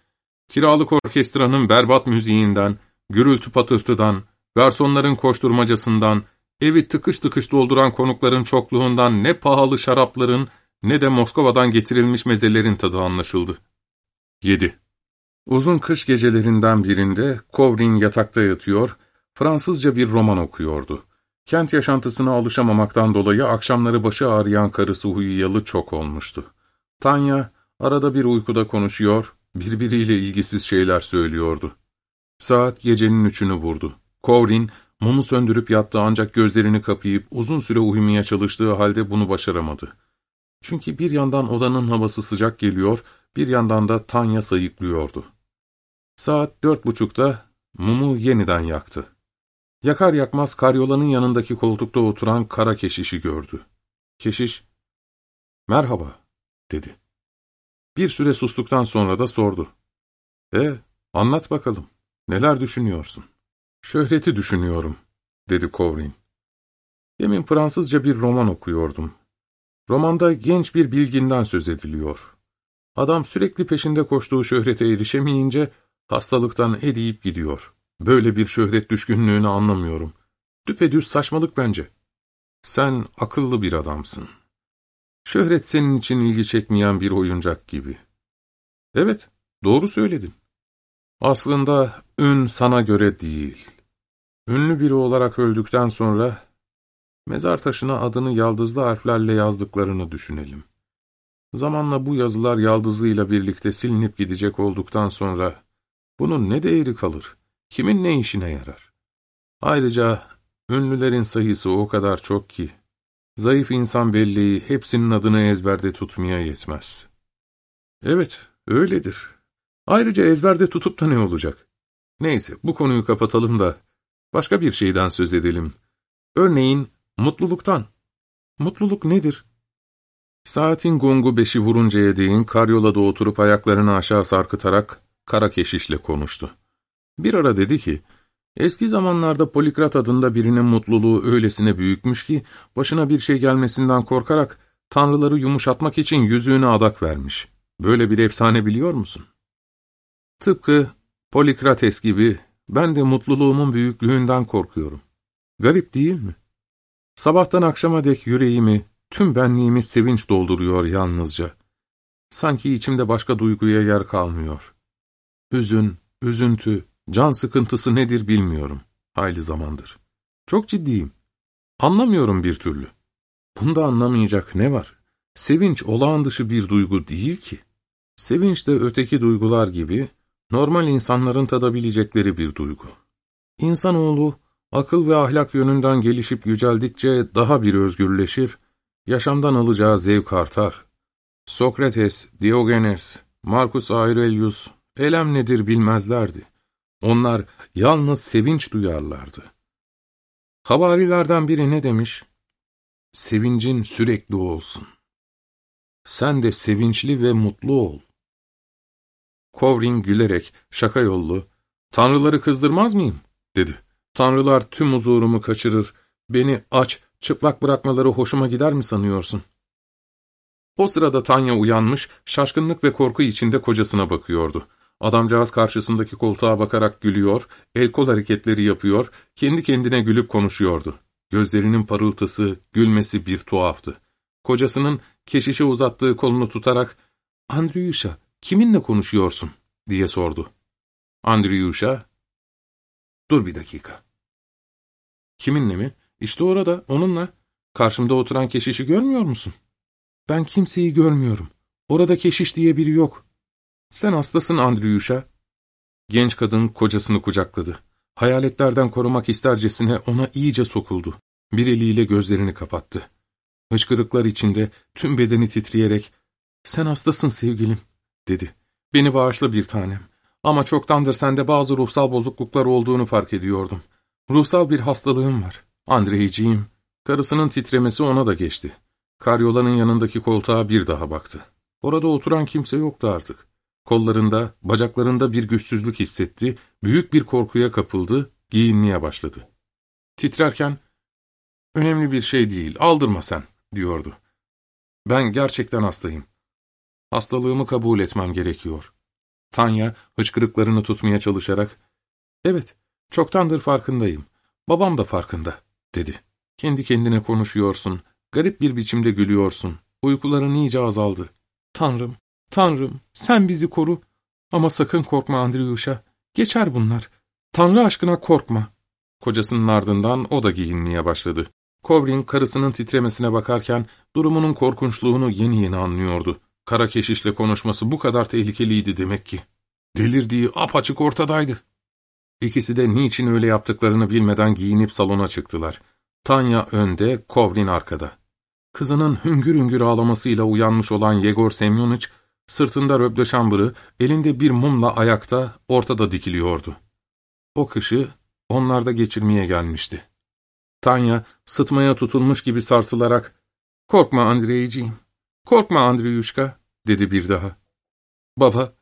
Kiralık orkestranın berbat müziğinden, gürültü patırtıdan, garsonların koşturmacasından, evi tıkış tıkış dolduran konukların çokluğundan ne pahalı şarapların ne de Moskova'dan getirilmiş mezelerin tadı anlaşıldı. 7. Uzun kış gecelerinden birinde Kovrin yatakta yatıyor, Fransızca bir roman okuyordu. Kent yaşantısına alışamamaktan dolayı akşamları başı ağrıyan karısı uyuyalı çok olmuştu. Tanya arada bir uykuda konuşuyor, birbiriyle ilgisiz şeyler söylüyordu. Saat gecenin üçünü vurdu. Kovrin, mumu söndürüp yattı ancak gözlerini kapayıp uzun süre uyumaya çalıştığı halde bunu başaramadı. Çünkü bir yandan odanın havası sıcak geliyor, bir yandan da Tanya sayıklıyordu. Saat dört buçukta mumu yeniden yaktı. Yakar yakmaz karyolanın yanındaki koltukta oturan kara keşişi gördü. Keşiş, ''Merhaba'' dedi. Bir süre sustuktan sonra da sordu. ''E, anlat bakalım, neler düşünüyorsun?'' ''Şöhreti düşünüyorum.'' dedi Kovrin. Demin Fransızca bir roman okuyordum. Romanda genç bir bilginden söz ediliyor. Adam sürekli peşinde koştuğu şöhrete erişemeyince hastalıktan eriyip gidiyor. Böyle bir şöhret düşkünlüğünü anlamıyorum. Düpedüz saçmalık bence. Sen akıllı bir adamsın. Şöhret senin için ilgi çekmeyen bir oyuncak gibi. Evet, doğru söyledin. Aslında ün sana göre değil. Ünlü biri olarak öldükten sonra mezar taşına adını yaldızlı harflerle yazdıklarını düşünelim. Zamanla bu yazılar yaldızıyla birlikte silinip gidecek olduktan sonra bunun ne değeri kalır, kimin ne işine yarar? Ayrıca ünlülerin sayısı o kadar çok ki, zayıf insan belleği hepsinin adını ezberde tutmaya yetmez. Evet, öyledir. Ayrıca ezberde tutup da ne olacak? Neyse, bu konuyu kapatalım da başka bir şeyden söz edelim. Örneğin mutluluktan. Mutluluk nedir? Saatin gongu beşi vuruncaya değin karyolada oturup ayaklarını aşağı sarkıtarak kara keşişle konuştu. Bir ara dedi ki, eski zamanlarda Polikrat adında birinin mutluluğu öylesine büyükmüş ki, başına bir şey gelmesinden korkarak, tanrıları yumuşatmak için yüzüğünü adak vermiş. Böyle bir efsane biliyor musun? Tıpkı Polikrates gibi ben de mutluluğumun büyüklüğünden korkuyorum. Garip değil mi? Sabahtan akşama dek yüreğimi, tüm benliğimi sevinç dolduruyor yalnızca. Sanki içimde başka duyguya yer kalmıyor. Hüzün, üzüntü, can sıkıntısı nedir bilmiyorum. Hayli zamandır. Çok ciddiyim. Anlamıyorum bir türlü. Bunda anlamayacak ne var? Sevinç olağan dışı bir duygu değil ki. Sevinç de öteki duygular gibi normal insanların tadabilecekleri bir duygu. İnsanoğlu akıl ve ahlak yönünden gelişip yüceldikçe daha bir özgürleşir, yaşamdan alacağı zevk artar. Sokrates, Diogenes, Marcus Aurelius, elem nedir bilmezlerdi. Onlar yalnız sevinç duyarlardı. Havarilerden biri ne demiş? Sevincin sürekli olsun. Sen de sevinçli ve mutlu ol. Kovrin gülerek, şaka yollu, ''Tanrıları kızdırmaz mıyım?'' dedi. ''Tanrılar tüm huzurumu kaçırır, beni aç, çıplak bırakmaları hoşuma gider mi sanıyorsun?'' O sırada Tanya uyanmış, şaşkınlık ve korku içinde kocasına bakıyordu. Adamcağız karşısındaki koltuğa bakarak gülüyor, el kol hareketleri yapıyor, kendi kendine gülüp konuşuyordu. Gözlerinin parıltısı, gülmesi bir tuhaftı. Kocasının keşişe uzattığı kolunu tutarak, ''Andriyuşa, kiminle konuşuyorsun?'' diye sordu. Andriyuşa, ''Dur bir dakika.'' ''Kiminle mi? İşte orada, onunla. Karşımda oturan keşişi görmüyor musun?'' ''Ben kimseyi görmüyorum. Orada keşiş diye biri yok.'' ''Sen hastasın Andriyuşa.'' Genç kadın kocasını kucakladı. Hayaletlerden korumak istercesine ona iyice sokuldu. Bir eliyle gözlerini kapattı. Hıçkırıklar içinde tüm bedeni titreyerek ''Sen hastasın sevgilim.'' Dedi. ''Beni bağışla bir tanem. Ama çoktandır sende bazı ruhsal bozukluklar olduğunu fark ediyordum. Ruhsal bir hastalığım var. Andreyciğim.'' Karısının titremesi ona da geçti. Karyolanın yanındaki koltuğa bir daha baktı. Orada oturan kimse yoktu artık. Kollarında, bacaklarında bir güçsüzlük hissetti, büyük bir korkuya kapıldı, giyinmeye başladı. Titrerken, ''Önemli bir şey değil, aldırma sen.'' diyordu. ''Ben gerçekten hastayım. Hastalığımı kabul etmem gerekiyor. Tanya hıçkırıklarını tutmaya çalışarak, ''Evet, çoktandır farkındayım. Babam da farkında.'' dedi. ''Kendi kendine konuşuyorsun, garip bir biçimde gülüyorsun. Uykuların iyice azaldı. Tanrım, Tanrım, sen bizi koru. Ama sakın korkma Andriyuşa. Geçer bunlar. Tanrı aşkına korkma.'' Kocasının ardından o da giyinmeye başladı. Kovrin karısının titremesine bakarken durumunun korkunçluğunu yeni yeni anlıyordu. Kara keşişle konuşması bu kadar tehlikeliydi demek ki. Delirdiği apaçık ortadaydı. İkisi de niçin öyle yaptıklarını bilmeden giyinip salona çıktılar. Tanya önde, Kovrin arkada. Kızının hüngür hüngür ağlamasıyla uyanmış olan Yegor Semyoniç, sırtında röble şambırı, elinde bir mumla ayakta, ortada dikiliyordu. O kışı onlarda geçirmeye gelmişti. Tanya, sıtmaya tutulmuş gibi sarsılarak, ''Korkma Andreyciğim, korkma Andreyuşka.'' dedi bir daha. ''Baba,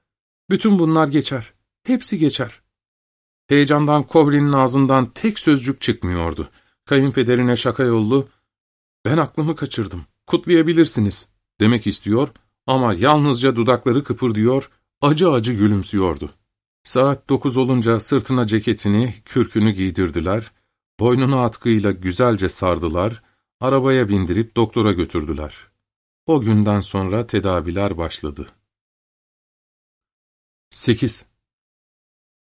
bütün bunlar geçer, hepsi geçer.'' Heyecandan Kovrin'in ağzından tek sözcük çıkmıyordu. kayınpederine şaka yollu, ''Ben aklımı kaçırdım, kutlayabilirsiniz.'' demek istiyor ama yalnızca dudakları kıpırdıyor, acı acı gülümsüyordu. Saat dokuz olunca sırtına ceketini, kürkünü giydirdiler, boynuna atkıyla güzelce sardılar, arabaya bindirip doktora götürdüler. O günden sonra tedaviler başladı. 8.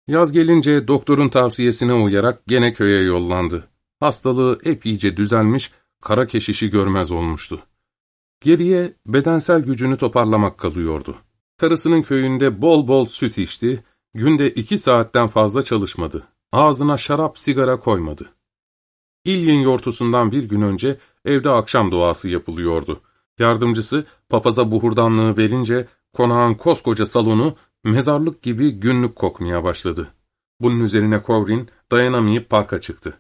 Yaz gelince doktorun tavsiyesine uyarak gene köye yollandı. Hastalığı epeyce düzelmiş, kara keşişi görmez olmuştu. Geriye bedensel gücünü toparlamak kalıyordu. Karısının köyünde bol bol süt içti, günde iki saatten fazla çalışmadı. Ağzına şarap, sigara koymadı. İlyin yortusundan bir gün önce evde akşam duası yapılıyordu. Yardımcısı papaza buhurdanlığı verince konağın koskoca salonu mezarlık gibi günlük kokmaya başladı. Bunun üzerine Kovrin dayanamayıp parka çıktı.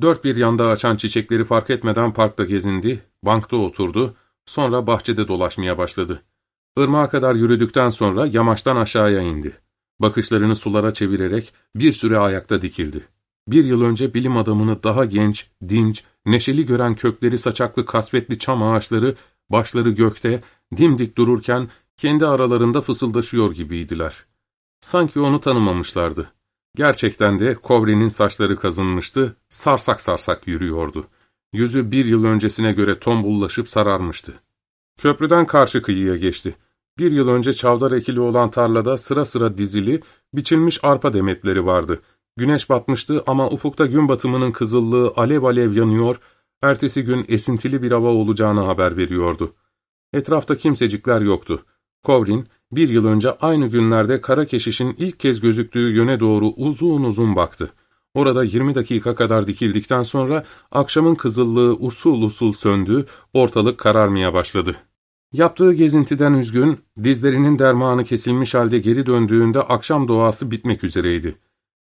Dört bir yanda açan çiçekleri fark etmeden parkta gezindi, bankta oturdu, sonra bahçede dolaşmaya başladı. Irmağa kadar yürüdükten sonra yamaçtan aşağıya indi. Bakışlarını sulara çevirerek bir süre ayakta dikildi. Bir yıl önce bilim adamını daha genç, dinç, neşeli gören kökleri saçaklı kasvetli çam ağaçları, başları gökte, dimdik dururken kendi aralarında fısıldaşıyor gibiydiler. Sanki onu tanımamışlardı. Gerçekten de Kovri'nin saçları kazınmıştı, sarsak sarsak yürüyordu. Yüzü bir yıl öncesine göre tombullaşıp sararmıştı. Köprüden karşı kıyıya geçti. Bir yıl önce çavdar ekili olan tarlada sıra sıra dizili, biçilmiş arpa demetleri vardı. Güneş batmıştı ama ufukta gün batımının kızıllığı alev alev yanıyor, ertesi gün esintili bir hava olacağını haber veriyordu. Etrafta kimsecikler yoktu. Kovrin, bir yıl önce aynı günlerde kara keşişin ilk kez gözüktüğü yöne doğru uzun uzun baktı. Orada 20 dakika kadar dikildikten sonra akşamın kızıllığı usul usul söndü, ortalık kararmaya başladı. Yaptığı gezintiden üzgün, dizlerinin dermanı kesilmiş halde geri döndüğünde akşam doğası bitmek üzereydi.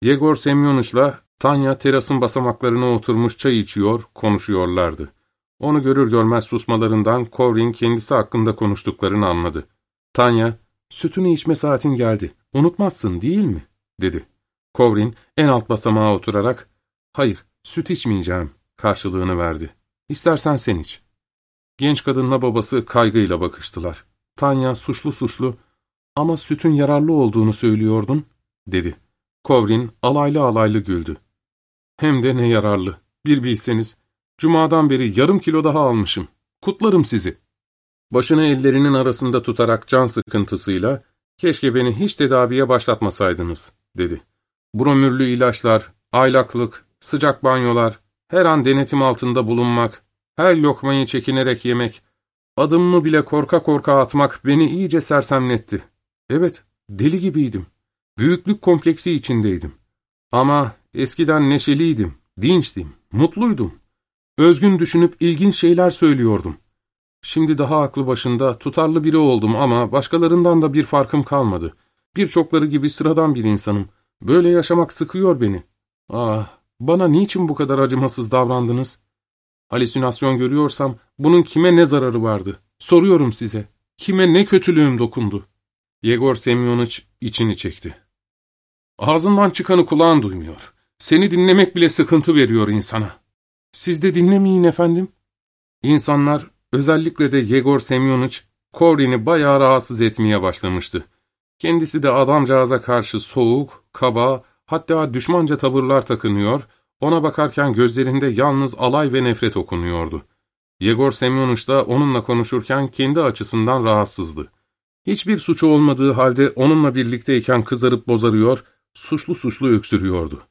Yegor Semyoniş'la Tanya terasın basamaklarına oturmuş çay içiyor, konuşuyorlardı. Onu görür görmez susmalarından Kovrin kendisi hakkında konuştuklarını anladı. Tanya, sütünü içme saatin geldi, unutmazsın değil mi? dedi. Kovrin en alt basamağa oturarak, hayır, süt içmeyeceğim karşılığını verdi. İstersen sen iç. Genç kadınla babası kaygıyla bakıştılar. Tanya suçlu suçlu, ama sütün yararlı olduğunu söylüyordun, dedi. Kovrin alaylı alaylı güldü. Hem de ne yararlı, bir bilseniz, cumadan beri yarım kilo daha almışım. Kutlarım sizi. Başını ellerinin arasında tutarak can sıkıntısıyla, keşke beni hiç tedaviye başlatmasaydınız, dedi. Bromürlü ilaçlar, aylaklık, sıcak banyolar, her an denetim altında bulunmak, her lokmayı çekinerek yemek, adımımı bile korka korka atmak beni iyice sersemletti. Evet, deli gibiydim. Büyüklük kompleksi içindeydim. Ama eskiden neşeliydim, dinçtim, mutluydum. Özgün düşünüp ilginç şeyler söylüyordum. Şimdi daha aklı başında, tutarlı biri oldum ama başkalarından da bir farkım kalmadı. Birçokları gibi sıradan bir insanım. Böyle yaşamak sıkıyor beni. Ah, bana niçin bu kadar acımasız davrandınız? Halüsinasyon görüyorsam bunun kime ne zararı vardı? Soruyorum size. Kime ne kötülüğüm dokundu? Yegor Semyoniç içini çekti. Ağzından çıkanı kulağın duymuyor. Seni dinlemek bile sıkıntı veriyor insana. Siz de dinlemeyin efendim. İnsanlar, özellikle de Yegor Semyoniç, Kovrin'i bayağı rahatsız etmeye başlamıştı. Kendisi de adamcağıza karşı soğuk, kaba, hatta düşmanca tavırlar takınıyor, ona bakarken gözlerinde yalnız alay ve nefret okunuyordu. Yegor Semyoniç da onunla konuşurken kendi açısından rahatsızdı. Hiçbir suçu olmadığı halde onunla birlikteyken kızarıp bozarıyor, suçlu suçlu öksürüyordu.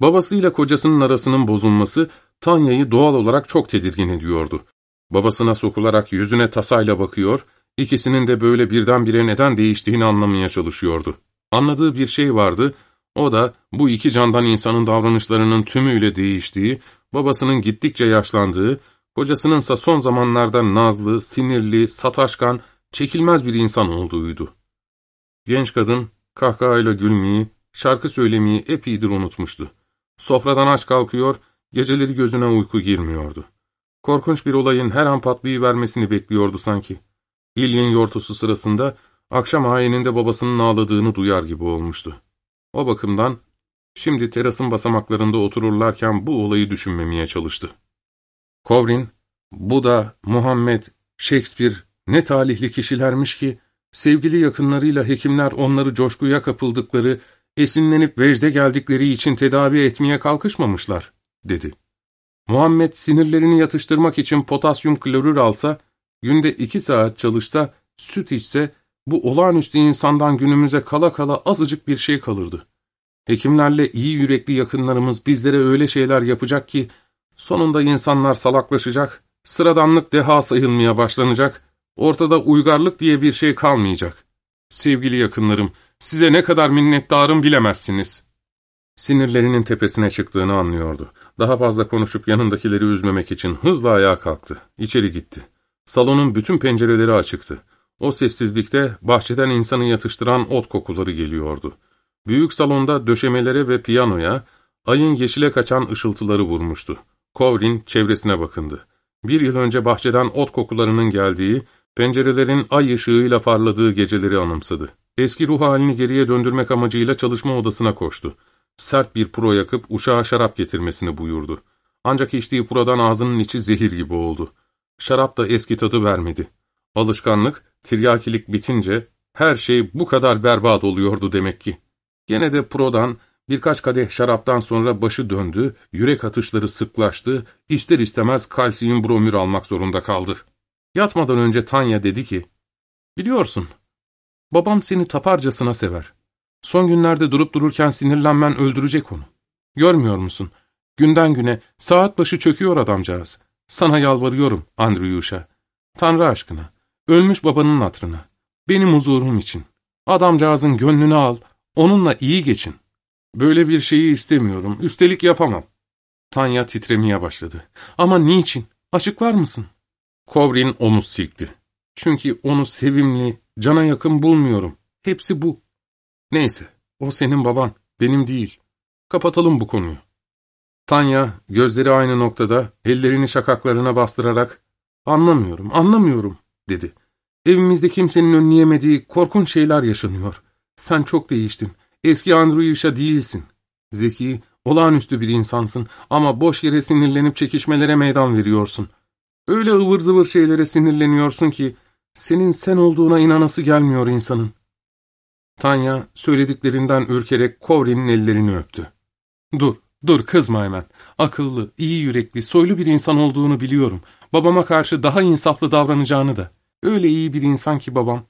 Babasıyla kocasının arasının bozulması Tanya'yı doğal olarak çok tedirgin ediyordu. Babasına sokularak yüzüne tasayla bakıyor, ikisinin de böyle birdenbire neden değiştiğini anlamaya çalışıyordu. Anladığı bir şey vardı, o da bu iki candan insanın davranışlarının tümüyle değiştiği, babasının gittikçe yaşlandığı, kocasınınsa son zamanlarda nazlı, sinirli, sataşkan, çekilmez bir insan olduğuydu. Genç kadın kahkahayla gülmeyi, şarkı söylemeyi epeydir unutmuştu. Sofradan aç kalkıyor, geceleri gözüne uyku girmiyordu. Korkunç bir olayın her an patlayıvermesini bekliyordu sanki. İlyin yortusu sırasında akşam ayininde babasının ağladığını duyar gibi olmuştu. O bakımdan Şimdi terasın basamaklarında otururlarken bu olayı düşünmemeye çalıştı. Kovrin, bu da Muhammed, Shakespeare ne talihli kişilermiş ki, sevgili yakınlarıyla hekimler onları coşkuya kapıldıkları, esinlenip vecde geldikleri için tedavi etmeye kalkışmamışlar, dedi. Muhammed sinirlerini yatıştırmak için potasyum klorür alsa, günde iki saat çalışsa, süt içse, bu olağanüstü insandan günümüze kala kala azıcık bir şey kalırdı. Hekimlerle iyi yürekli yakınlarımız bizlere öyle şeyler yapacak ki, sonunda insanlar salaklaşacak, sıradanlık deha sayılmaya başlanacak, ortada uygarlık diye bir şey kalmayacak. Sevgili yakınlarım, size ne kadar minnettarım bilemezsiniz. Sinirlerinin tepesine çıktığını anlıyordu. Daha fazla konuşup yanındakileri üzmemek için hızla ayağa kalktı. İçeri gitti. Salonun bütün pencereleri açıktı. O sessizlikte bahçeden insanı yatıştıran ot kokuları geliyordu. Büyük salonda döşemelere ve piyanoya ayın yeşile kaçan ışıltıları vurmuştu. Kovrin çevresine bakındı. Bir yıl önce bahçeden ot kokularının geldiği, pencerelerin ay ışığıyla parladığı geceleri anımsadı. Eski ruh halini geriye döndürmek amacıyla çalışma odasına koştu. Sert bir puro yakıp uşağa şarap getirmesini buyurdu. Ancak içtiği puradan ağzının içi zehir gibi oldu. Şarap da eski tadı vermedi. Alışkanlık, tiryakilik bitince her şey bu kadar berbat oluyordu demek ki. Gene de prodan birkaç kadeh şaraptan sonra başı döndü, yürek atışları sıklaştı, ister istemez kalsiyum bromür almak zorunda kaldı. Yatmadan önce Tanya dedi ki, ''Biliyorsun, babam seni taparcasına sever. Son günlerde durup dururken sinirlenmen öldürecek onu. Görmüyor musun? Günden güne saat başı çöküyor adamcağız. Sana yalvarıyorum Andrewuş'a. Tanrı aşkına, ölmüş babanın hatırına, benim huzurum için. Adamcağızın gönlünü al, onunla iyi geçin. Böyle bir şeyi istemiyorum, üstelik yapamam. Tanya titremeye başladı. Ama niçin? Açıklar mısın? Kovrin omuz silkti. Çünkü onu sevimli, cana yakın bulmuyorum. Hepsi bu. Neyse, o senin baban, benim değil. Kapatalım bu konuyu. Tanya, gözleri aynı noktada, ellerini şakaklarına bastırarak, ''Anlamıyorum, anlamıyorum.'' dedi. ''Evimizde kimsenin önleyemediği korkunç şeyler yaşanıyor. Sen çok değiştin. Eski Andrew'yuşa değilsin. Zeki, olağanüstü bir insansın ama boş yere sinirlenip çekişmelere meydan veriyorsun. Öyle ıvır zıvır şeylere sinirleniyorsun ki, senin sen olduğuna inanası gelmiyor insanın. Tanya söylediklerinden ürkerek Kovri'nin ellerini öptü. ''Dur, dur kızma hemen. Akıllı, iyi yürekli, soylu bir insan olduğunu biliyorum. Babama karşı daha insaflı davranacağını da. Öyle iyi bir insan ki babam.''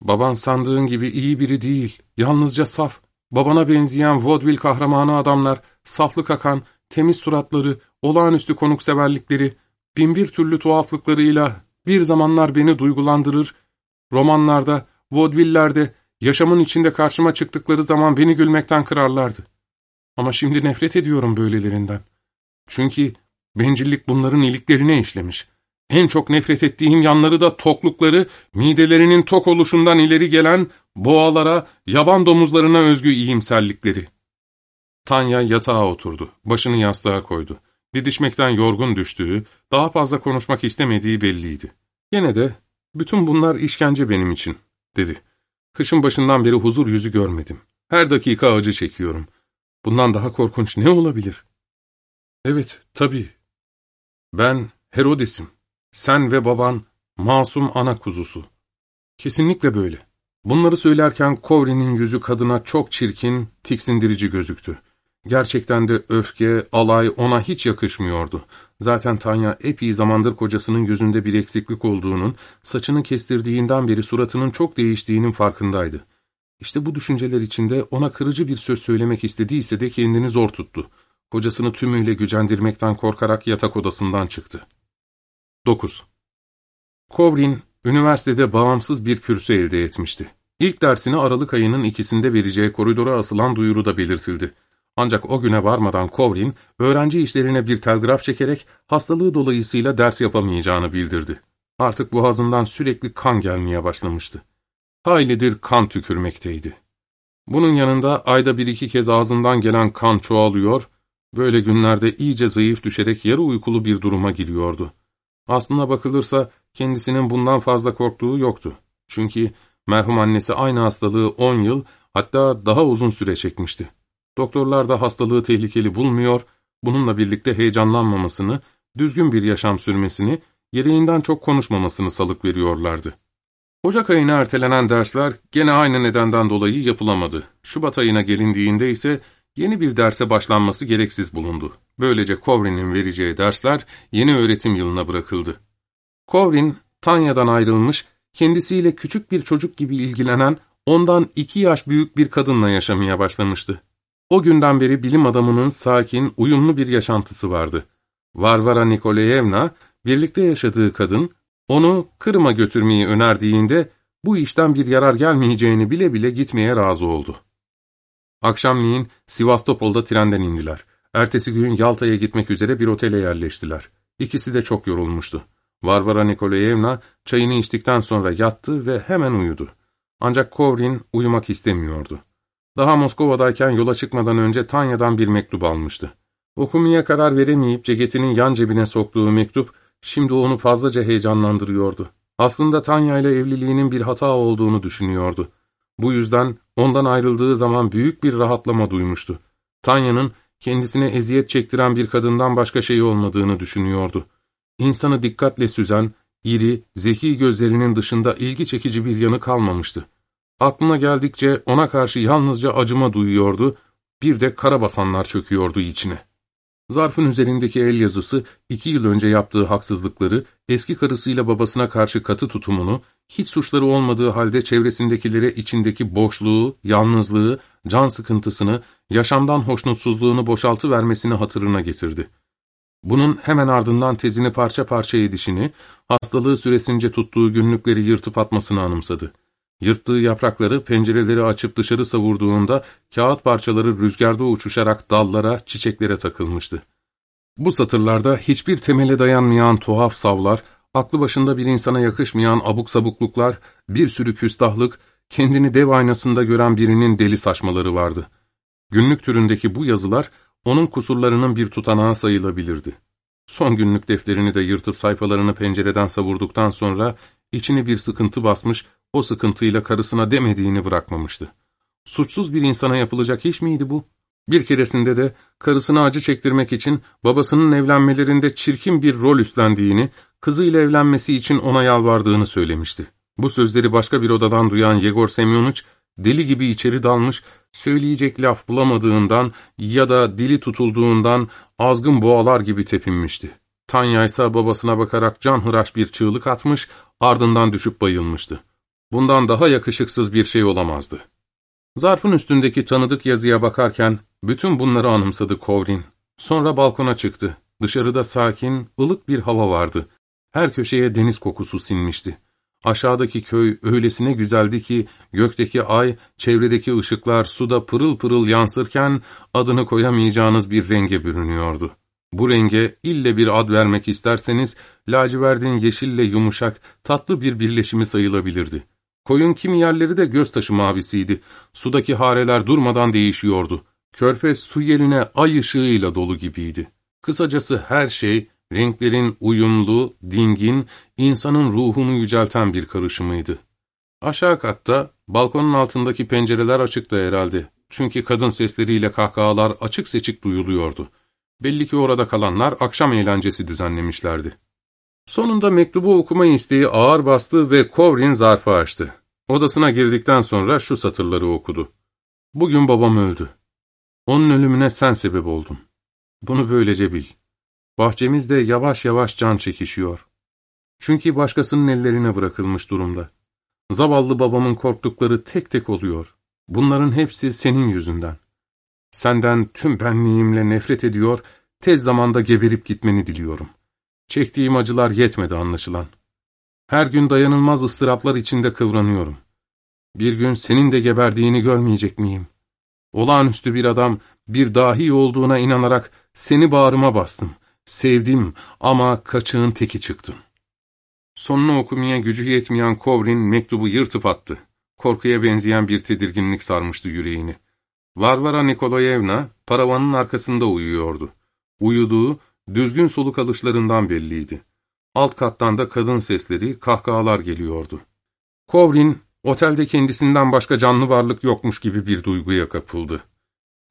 ''Baban sandığın gibi iyi biri değil, yalnızca saf. Babana benzeyen vaudeville kahramanı adamlar, saflık akan, temiz suratları, olağanüstü konukseverlikleri, binbir türlü tuhaflıklarıyla bir zamanlar beni duygulandırır, romanlarda, vaudevillerde, Yaşamın içinde karşıma çıktıkları zaman beni gülmekten kırarlardı. Ama şimdi nefret ediyorum böylelerinden. Çünkü bencillik bunların iliklerine işlemiş. En çok nefret ettiğim yanları da toklukları, midelerinin tok oluşundan ileri gelen boğalara, yaban domuzlarına özgü iyimserlikleri. Tanya yatağa oturdu, başını yastığa koydu. Didişmekten yorgun düştüğü, daha fazla konuşmak istemediği belliydi. Yine de, bütün bunlar işkence benim için, dedi. Kışın başından beri huzur yüzü görmedim. Her dakika acı çekiyorum. Bundan daha korkunç ne olabilir? Evet, tabii. Ben Herodes'im. Sen ve baban masum ana kuzusu. Kesinlikle böyle. Bunları söylerken Kovri'nin yüzü kadına çok çirkin, tiksindirici gözüktü. Gerçekten de öfke, alay ona hiç yakışmıyordu. Zaten Tanya epey zamandır kocasının yüzünde bir eksiklik olduğunun, saçını kestirdiğinden beri suratının çok değiştiğinin farkındaydı. İşte bu düşünceler içinde ona kırıcı bir söz söylemek istediyse de kendini zor tuttu. Kocasını tümüyle gücendirmekten korkarak yatak odasından çıktı. 9. Kovrin, üniversitede bağımsız bir kürsü elde etmişti. İlk dersini Aralık ayının ikisinde vereceği koridora asılan duyuruda belirtildi. Ancak o güne varmadan Kovrin, öğrenci işlerine bir telgraf çekerek hastalığı dolayısıyla ders yapamayacağını bildirdi. Artık boğazından sürekli kan gelmeye başlamıştı. Haylidir kan tükürmekteydi. Bunun yanında ayda bir iki kez ağzından gelen kan çoğalıyor, böyle günlerde iyice zayıf düşerek yarı uykulu bir duruma giriyordu. Aslına bakılırsa kendisinin bundan fazla korktuğu yoktu. Çünkü merhum annesi aynı hastalığı on yıl hatta daha uzun süre çekmişti. Doktorlar da hastalığı tehlikeli bulmuyor, bununla birlikte heyecanlanmamasını, düzgün bir yaşam sürmesini, gereğinden çok konuşmamasını salık veriyorlardı. Ocak ayına ertelenen dersler gene aynı nedenden dolayı yapılamadı. Şubat ayına gelindiğinde ise yeni bir derse başlanması gereksiz bulundu. Böylece Kovrin'in vereceği dersler yeni öğretim yılına bırakıldı. Kovrin, Tanya'dan ayrılmış, kendisiyle küçük bir çocuk gibi ilgilenen, ondan iki yaş büyük bir kadınla yaşamaya başlamıştı. O günden beri bilim adamının sakin, uyumlu bir yaşantısı vardı. Varvara Nikolayevna, birlikte yaşadığı kadın, onu Kırım'a götürmeyi önerdiğinde bu işten bir yarar gelmeyeceğini bile bile gitmeye razı oldu. Akşamleyin Sivastopol'da trenden indiler. Ertesi gün Yalta'ya gitmek üzere bir otele yerleştiler. İkisi de çok yorulmuştu. Varvara Nikolayevna çayını içtikten sonra yattı ve hemen uyudu. Ancak Kovrin uyumak istemiyordu. Daha Moskova'dayken yola çıkmadan önce Tanya'dan bir mektup almıştı. Okumaya karar veremeyip ceketinin yan cebine soktuğu mektup, şimdi onu fazlaca heyecanlandırıyordu. Aslında Tanya ile evliliğinin bir hata olduğunu düşünüyordu. Bu yüzden ondan ayrıldığı zaman büyük bir rahatlama duymuştu. Tanya'nın kendisine eziyet çektiren bir kadından başka şey olmadığını düşünüyordu. İnsanı dikkatle süzen, iri, zeki gözlerinin dışında ilgi çekici bir yanı kalmamıştı. Aklına geldikçe ona karşı yalnızca acıma duyuyordu, bir de karabasanlar çöküyordu içine. Zarfın üzerindeki el yazısı, iki yıl önce yaptığı haksızlıkları, eski karısıyla babasına karşı katı tutumunu, hiç suçları olmadığı halde çevresindekilere içindeki boşluğu, yalnızlığı, can sıkıntısını, yaşamdan hoşnutsuzluğunu boşaltı vermesini hatırına getirdi. Bunun hemen ardından tezini parça parça edişini, hastalığı süresince tuttuğu günlükleri yırtıp atmasını anımsadı. Yırttığı yaprakları pencereleri açıp dışarı savurduğunda kağıt parçaları rüzgarda uçuşarak dallara, çiçeklere takılmıştı. Bu satırlarda hiçbir temele dayanmayan tuhaf savlar, aklı başında bir insana yakışmayan abuk sabukluklar, bir sürü küstahlık, kendini dev aynasında gören birinin deli saçmaları vardı. Günlük türündeki bu yazılar, onun kusurlarının bir tutanağı sayılabilirdi. Son günlük defterini de yırtıp sayfalarını pencereden savurduktan sonra içini bir sıkıntı basmış, o sıkıntıyla karısına demediğini bırakmamıştı. Suçsuz bir insana yapılacak iş miydi bu? Bir keresinde de karısına acı çektirmek için babasının evlenmelerinde çirkin bir rol üstlendiğini, kızıyla evlenmesi için ona yalvardığını söylemişti. Bu sözleri başka bir odadan duyan Yegor Semyonuç, deli gibi içeri dalmış, söyleyecek laf bulamadığından ya da dili tutulduğundan azgın boğalar gibi tepinmişti. Tanya ise babasına bakarak canhıraş bir çığlık atmış, ardından düşüp bayılmıştı. Bundan daha yakışıksız bir şey olamazdı. Zarfın üstündeki tanıdık yazıya bakarken bütün bunları anımsadı Kovrin. Sonra balkona çıktı. Dışarıda sakin, ılık bir hava vardı. Her köşeye deniz kokusu sinmişti. Aşağıdaki köy öylesine güzeldi ki gökteki ay, çevredeki ışıklar suda pırıl pırıl yansırken adını koyamayacağınız bir renge bürünüyordu. Bu renge ille bir ad vermek isterseniz laciverdin yeşille yumuşak, tatlı bir birleşimi sayılabilirdi. Koyun kimi yerleri de göz taşı mavisiydi. Sudaki hareler durmadan değişiyordu. Körfez su yerine ay ışığıyla dolu gibiydi. Kısacası her şey, renklerin uyumlu, dingin, insanın ruhunu yücelten bir karışımıydı. Aşağı katta, balkonun altındaki pencereler açıktı herhalde. Çünkü kadın sesleriyle kahkahalar açık seçik duyuluyordu. Belli ki orada kalanlar akşam eğlencesi düzenlemişlerdi. Sonunda mektubu okuma isteği ağır bastı ve Kovrin zarfı açtı. Odasına girdikten sonra şu satırları okudu. Bugün babam öldü. Onun ölümüne sen sebep oldun. Bunu böylece bil. Bahçemizde yavaş yavaş can çekişiyor. Çünkü başkasının ellerine bırakılmış durumda. Zavallı babamın korktukları tek tek oluyor. Bunların hepsi senin yüzünden. Senden tüm benliğimle nefret ediyor, tez zamanda geberip gitmeni diliyorum. Çektiğim acılar yetmedi anlaşılan. Her gün dayanılmaz ıstıraplar içinde kıvranıyorum. Bir gün senin de geberdiğini görmeyecek miyim? Olağanüstü bir adam, bir dahi olduğuna inanarak seni bağrıma bastım. Sevdim ama kaçığın teki çıktım. Sonunu okumaya gücü yetmeyen Kovrin mektubu yırtıp attı. Korkuya benzeyen bir tedirginlik sarmıştı yüreğini. Varvara Nikolayevna paravanın arkasında uyuyordu. Uyuduğu, düzgün soluk alışlarından belliydi. Alt kattan da kadın sesleri, kahkahalar geliyordu. Kovrin, otelde kendisinden başka canlı varlık yokmuş gibi bir duyguya kapıldı.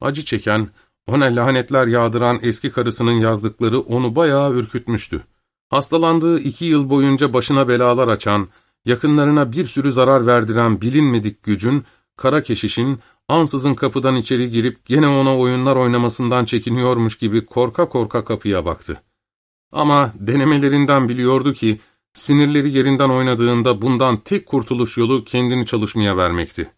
Acı çeken, ona lanetler yağdıran eski karısının yazdıkları onu bayağı ürkütmüştü. Hastalandığı iki yıl boyunca başına belalar açan, yakınlarına bir sürü zarar verdiren bilinmedik gücün, kara keşişin, ansızın kapıdan içeri girip gene ona oyunlar oynamasından çekiniyormuş gibi korka korka kapıya baktı. Ama denemelerinden biliyordu ki, sinirleri yerinden oynadığında bundan tek kurtuluş yolu kendini çalışmaya vermekti.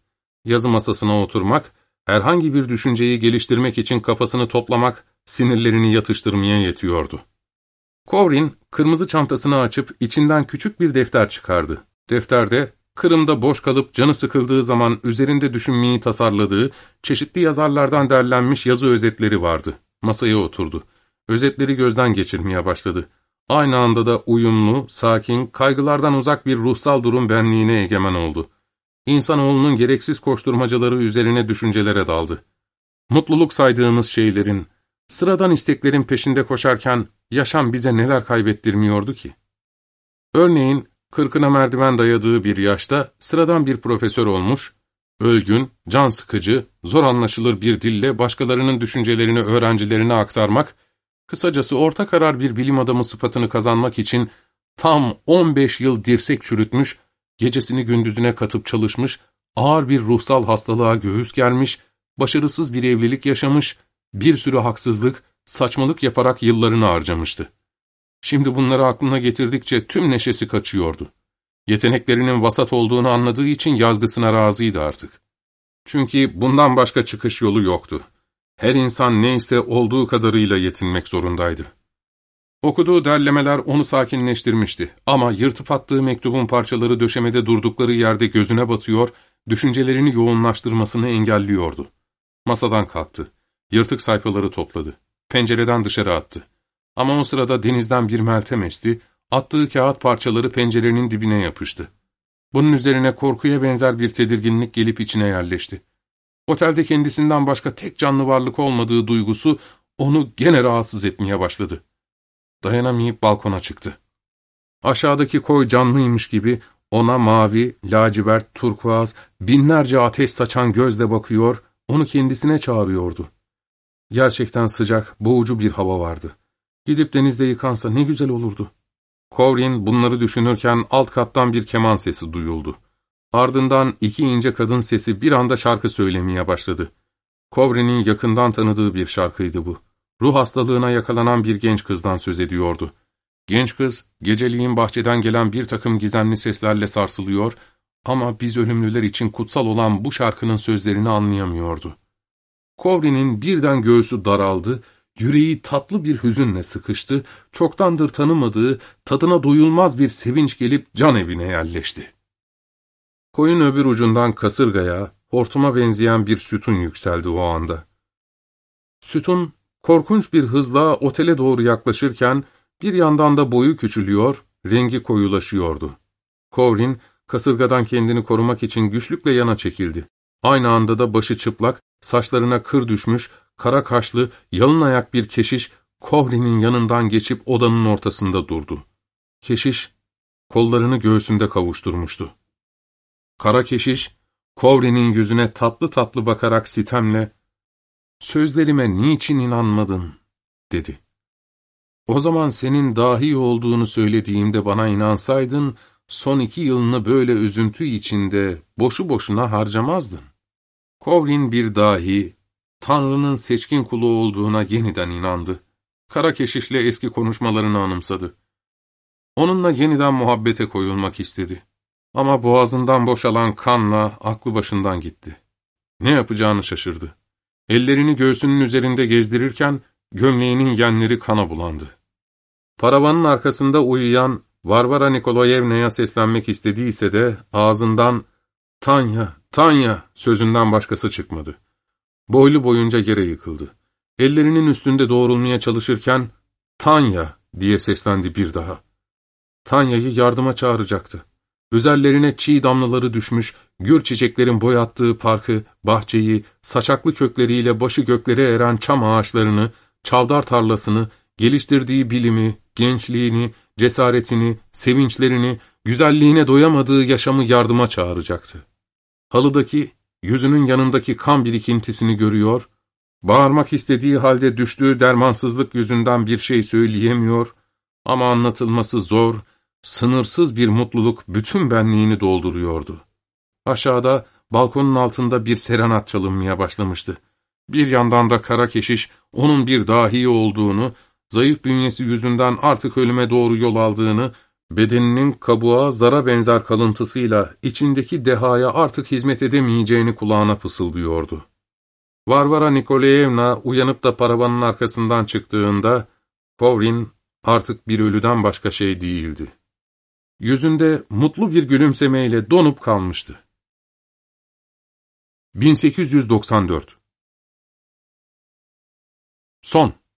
Yazı masasına oturmak, herhangi bir düşünceyi geliştirmek için kafasını toplamak, sinirlerini yatıştırmaya yetiyordu. Kovrin, kırmızı çantasını açıp içinden küçük bir defter çıkardı. Defterde, Kırım'da boş kalıp canı sıkıldığı zaman üzerinde düşünmeyi tasarladığı, çeşitli yazarlardan derlenmiş yazı özetleri vardı. Masaya oturdu. Özetleri gözden geçirmeye başladı. Aynı anda da uyumlu, sakin, kaygılardan uzak bir ruhsal durum benliğine egemen oldu. İnsanoğlunun gereksiz koşturmacaları üzerine düşüncelere daldı. Mutluluk saydığımız şeylerin, sıradan isteklerin peşinde koşarken yaşam bize neler kaybettirmiyordu ki? Örneğin, kırkına merdiven dayadığı bir yaşta sıradan bir profesör olmuş, ölgün, can sıkıcı, zor anlaşılır bir dille başkalarının düşüncelerini öğrencilerine aktarmak, kısacası orta karar bir bilim adamı sıfatını kazanmak için tam 15 yıl dirsek çürütmüş, gecesini gündüzüne katıp çalışmış, ağır bir ruhsal hastalığa göğüs germiş, başarısız bir evlilik yaşamış, bir sürü haksızlık, saçmalık yaparak yıllarını harcamıştı. Şimdi bunları aklına getirdikçe tüm neşesi kaçıyordu. Yeteneklerinin vasat olduğunu anladığı için yazgısına razıydı artık. Çünkü bundan başka çıkış yolu yoktu. Her insan neyse olduğu kadarıyla yetinmek zorundaydı. Okuduğu derlemeler onu sakinleştirmişti ama yırtıp attığı mektubun parçaları döşemede durdukları yerde gözüne batıyor, düşüncelerini yoğunlaştırmasını engelliyordu. Masadan kalktı. Yırtık sayfaları topladı. Pencereden dışarı attı. Ama o sırada denizden bir meltem esti, attığı kağıt parçaları pencerenin dibine yapıştı. Bunun üzerine korkuya benzer bir tedirginlik gelip içine yerleşti. Otelde kendisinden başka tek canlı varlık olmadığı duygusu onu gene rahatsız etmeye başladı. Dayanamayıp balkona çıktı. Aşağıdaki koy canlıymış gibi ona mavi, lacivert, turkuaz, binlerce ateş saçan gözle bakıyor, onu kendisine çağırıyordu. Gerçekten sıcak, boğucu bir hava vardı. Gidip denizde yıkansa ne güzel olurdu. Kovrin bunları düşünürken alt kattan bir keman sesi duyuldu. Ardından iki ince kadın sesi bir anda şarkı söylemeye başladı. Kovrin'in yakından tanıdığı bir şarkıydı bu. Ruh hastalığına yakalanan bir genç kızdan söz ediyordu. Genç kız, geceliğin bahçeden gelen bir takım gizemli seslerle sarsılıyor ama biz ölümlüler için kutsal olan bu şarkının sözlerini anlayamıyordu. Kovrin'in birden göğsü daraldı Yüreği tatlı bir hüzünle sıkıştı, çoktandır tanımadığı, tadına doyulmaz bir sevinç gelip can evine yerleşti. Koyun öbür ucundan kasırgaya, hortuma benzeyen bir sütun yükseldi o anda. Sütun, korkunç bir hızla otele doğru yaklaşırken, bir yandan da boyu küçülüyor, rengi koyulaşıyordu. Kovrin, kasırgadan kendini korumak için güçlükle yana çekildi. Aynı anda da başı çıplak, saçlarına kır düşmüş, kara kaşlı, yalın ayak bir keşiş, Kohri'nin yanından geçip odanın ortasında durdu. Keşiş, kollarını göğsünde kavuşturmuştu. Kara keşiş, Kovri'nin yüzüne tatlı tatlı bakarak sitemle, ''Sözlerime niçin inanmadın?'' dedi. ''O zaman senin dahi olduğunu söylediğimde bana inansaydın, son iki yılını böyle üzüntü içinde boşu boşuna harcamazdın. Kovrin bir dahi, Tanrı'nın seçkin kulu olduğuna yeniden inandı. Kara keşişle eski konuşmalarını anımsadı. Onunla yeniden muhabbete koyulmak istedi. Ama boğazından boşalan kanla aklı başından gitti. Ne yapacağını şaşırdı. Ellerini göğsünün üzerinde gezdirirken gömleğinin yenleri kana bulandı. Paravanın arkasında uyuyan Varvara Nikolayevna'ya seslenmek istediyse de ağzından ''Tanya, Tanya'' sözünden başkası çıkmadı. Boylu boyunca yere yıkıldı. Ellerinin üstünde doğrulmaya çalışırken ''Tanya'' diye seslendi bir daha. Tanya'yı yardıma çağıracaktı. Üzerlerine çiğ damlaları düşmüş, gür çiçeklerin boyattığı parkı, bahçeyi, saçaklı kökleriyle başı göklere eren çam ağaçlarını, çavdar tarlasını, geliştirdiği bilimi, gençliğini, cesaretini, sevinçlerini, güzelliğine doyamadığı yaşamı yardıma çağıracaktı. Halıdaki, yüzünün yanındaki kan birikintisini görüyor, Bağırmak istediği halde düştüğü dermansızlık yüzünden bir şey söyleyemiyor ama anlatılması zor, sınırsız bir mutluluk bütün benliğini dolduruyordu. Aşağıda, balkonun altında bir serenat çalınmaya başlamıştı. Bir yandan da kara keşiş, onun bir dahi olduğunu, zayıf bünyesi yüzünden artık ölüme doğru yol aldığını, bedeninin kabuğa, zara benzer kalıntısıyla içindeki dehaya artık hizmet edemeyeceğini kulağına fısıldıyordu. Varvara Nikolayevna uyanıp da paravanın arkasından çıktığında, Kovrin artık bir ölüden başka şey değildi. Yüzünde mutlu bir gülümsemeyle donup kalmıştı. 1894 Son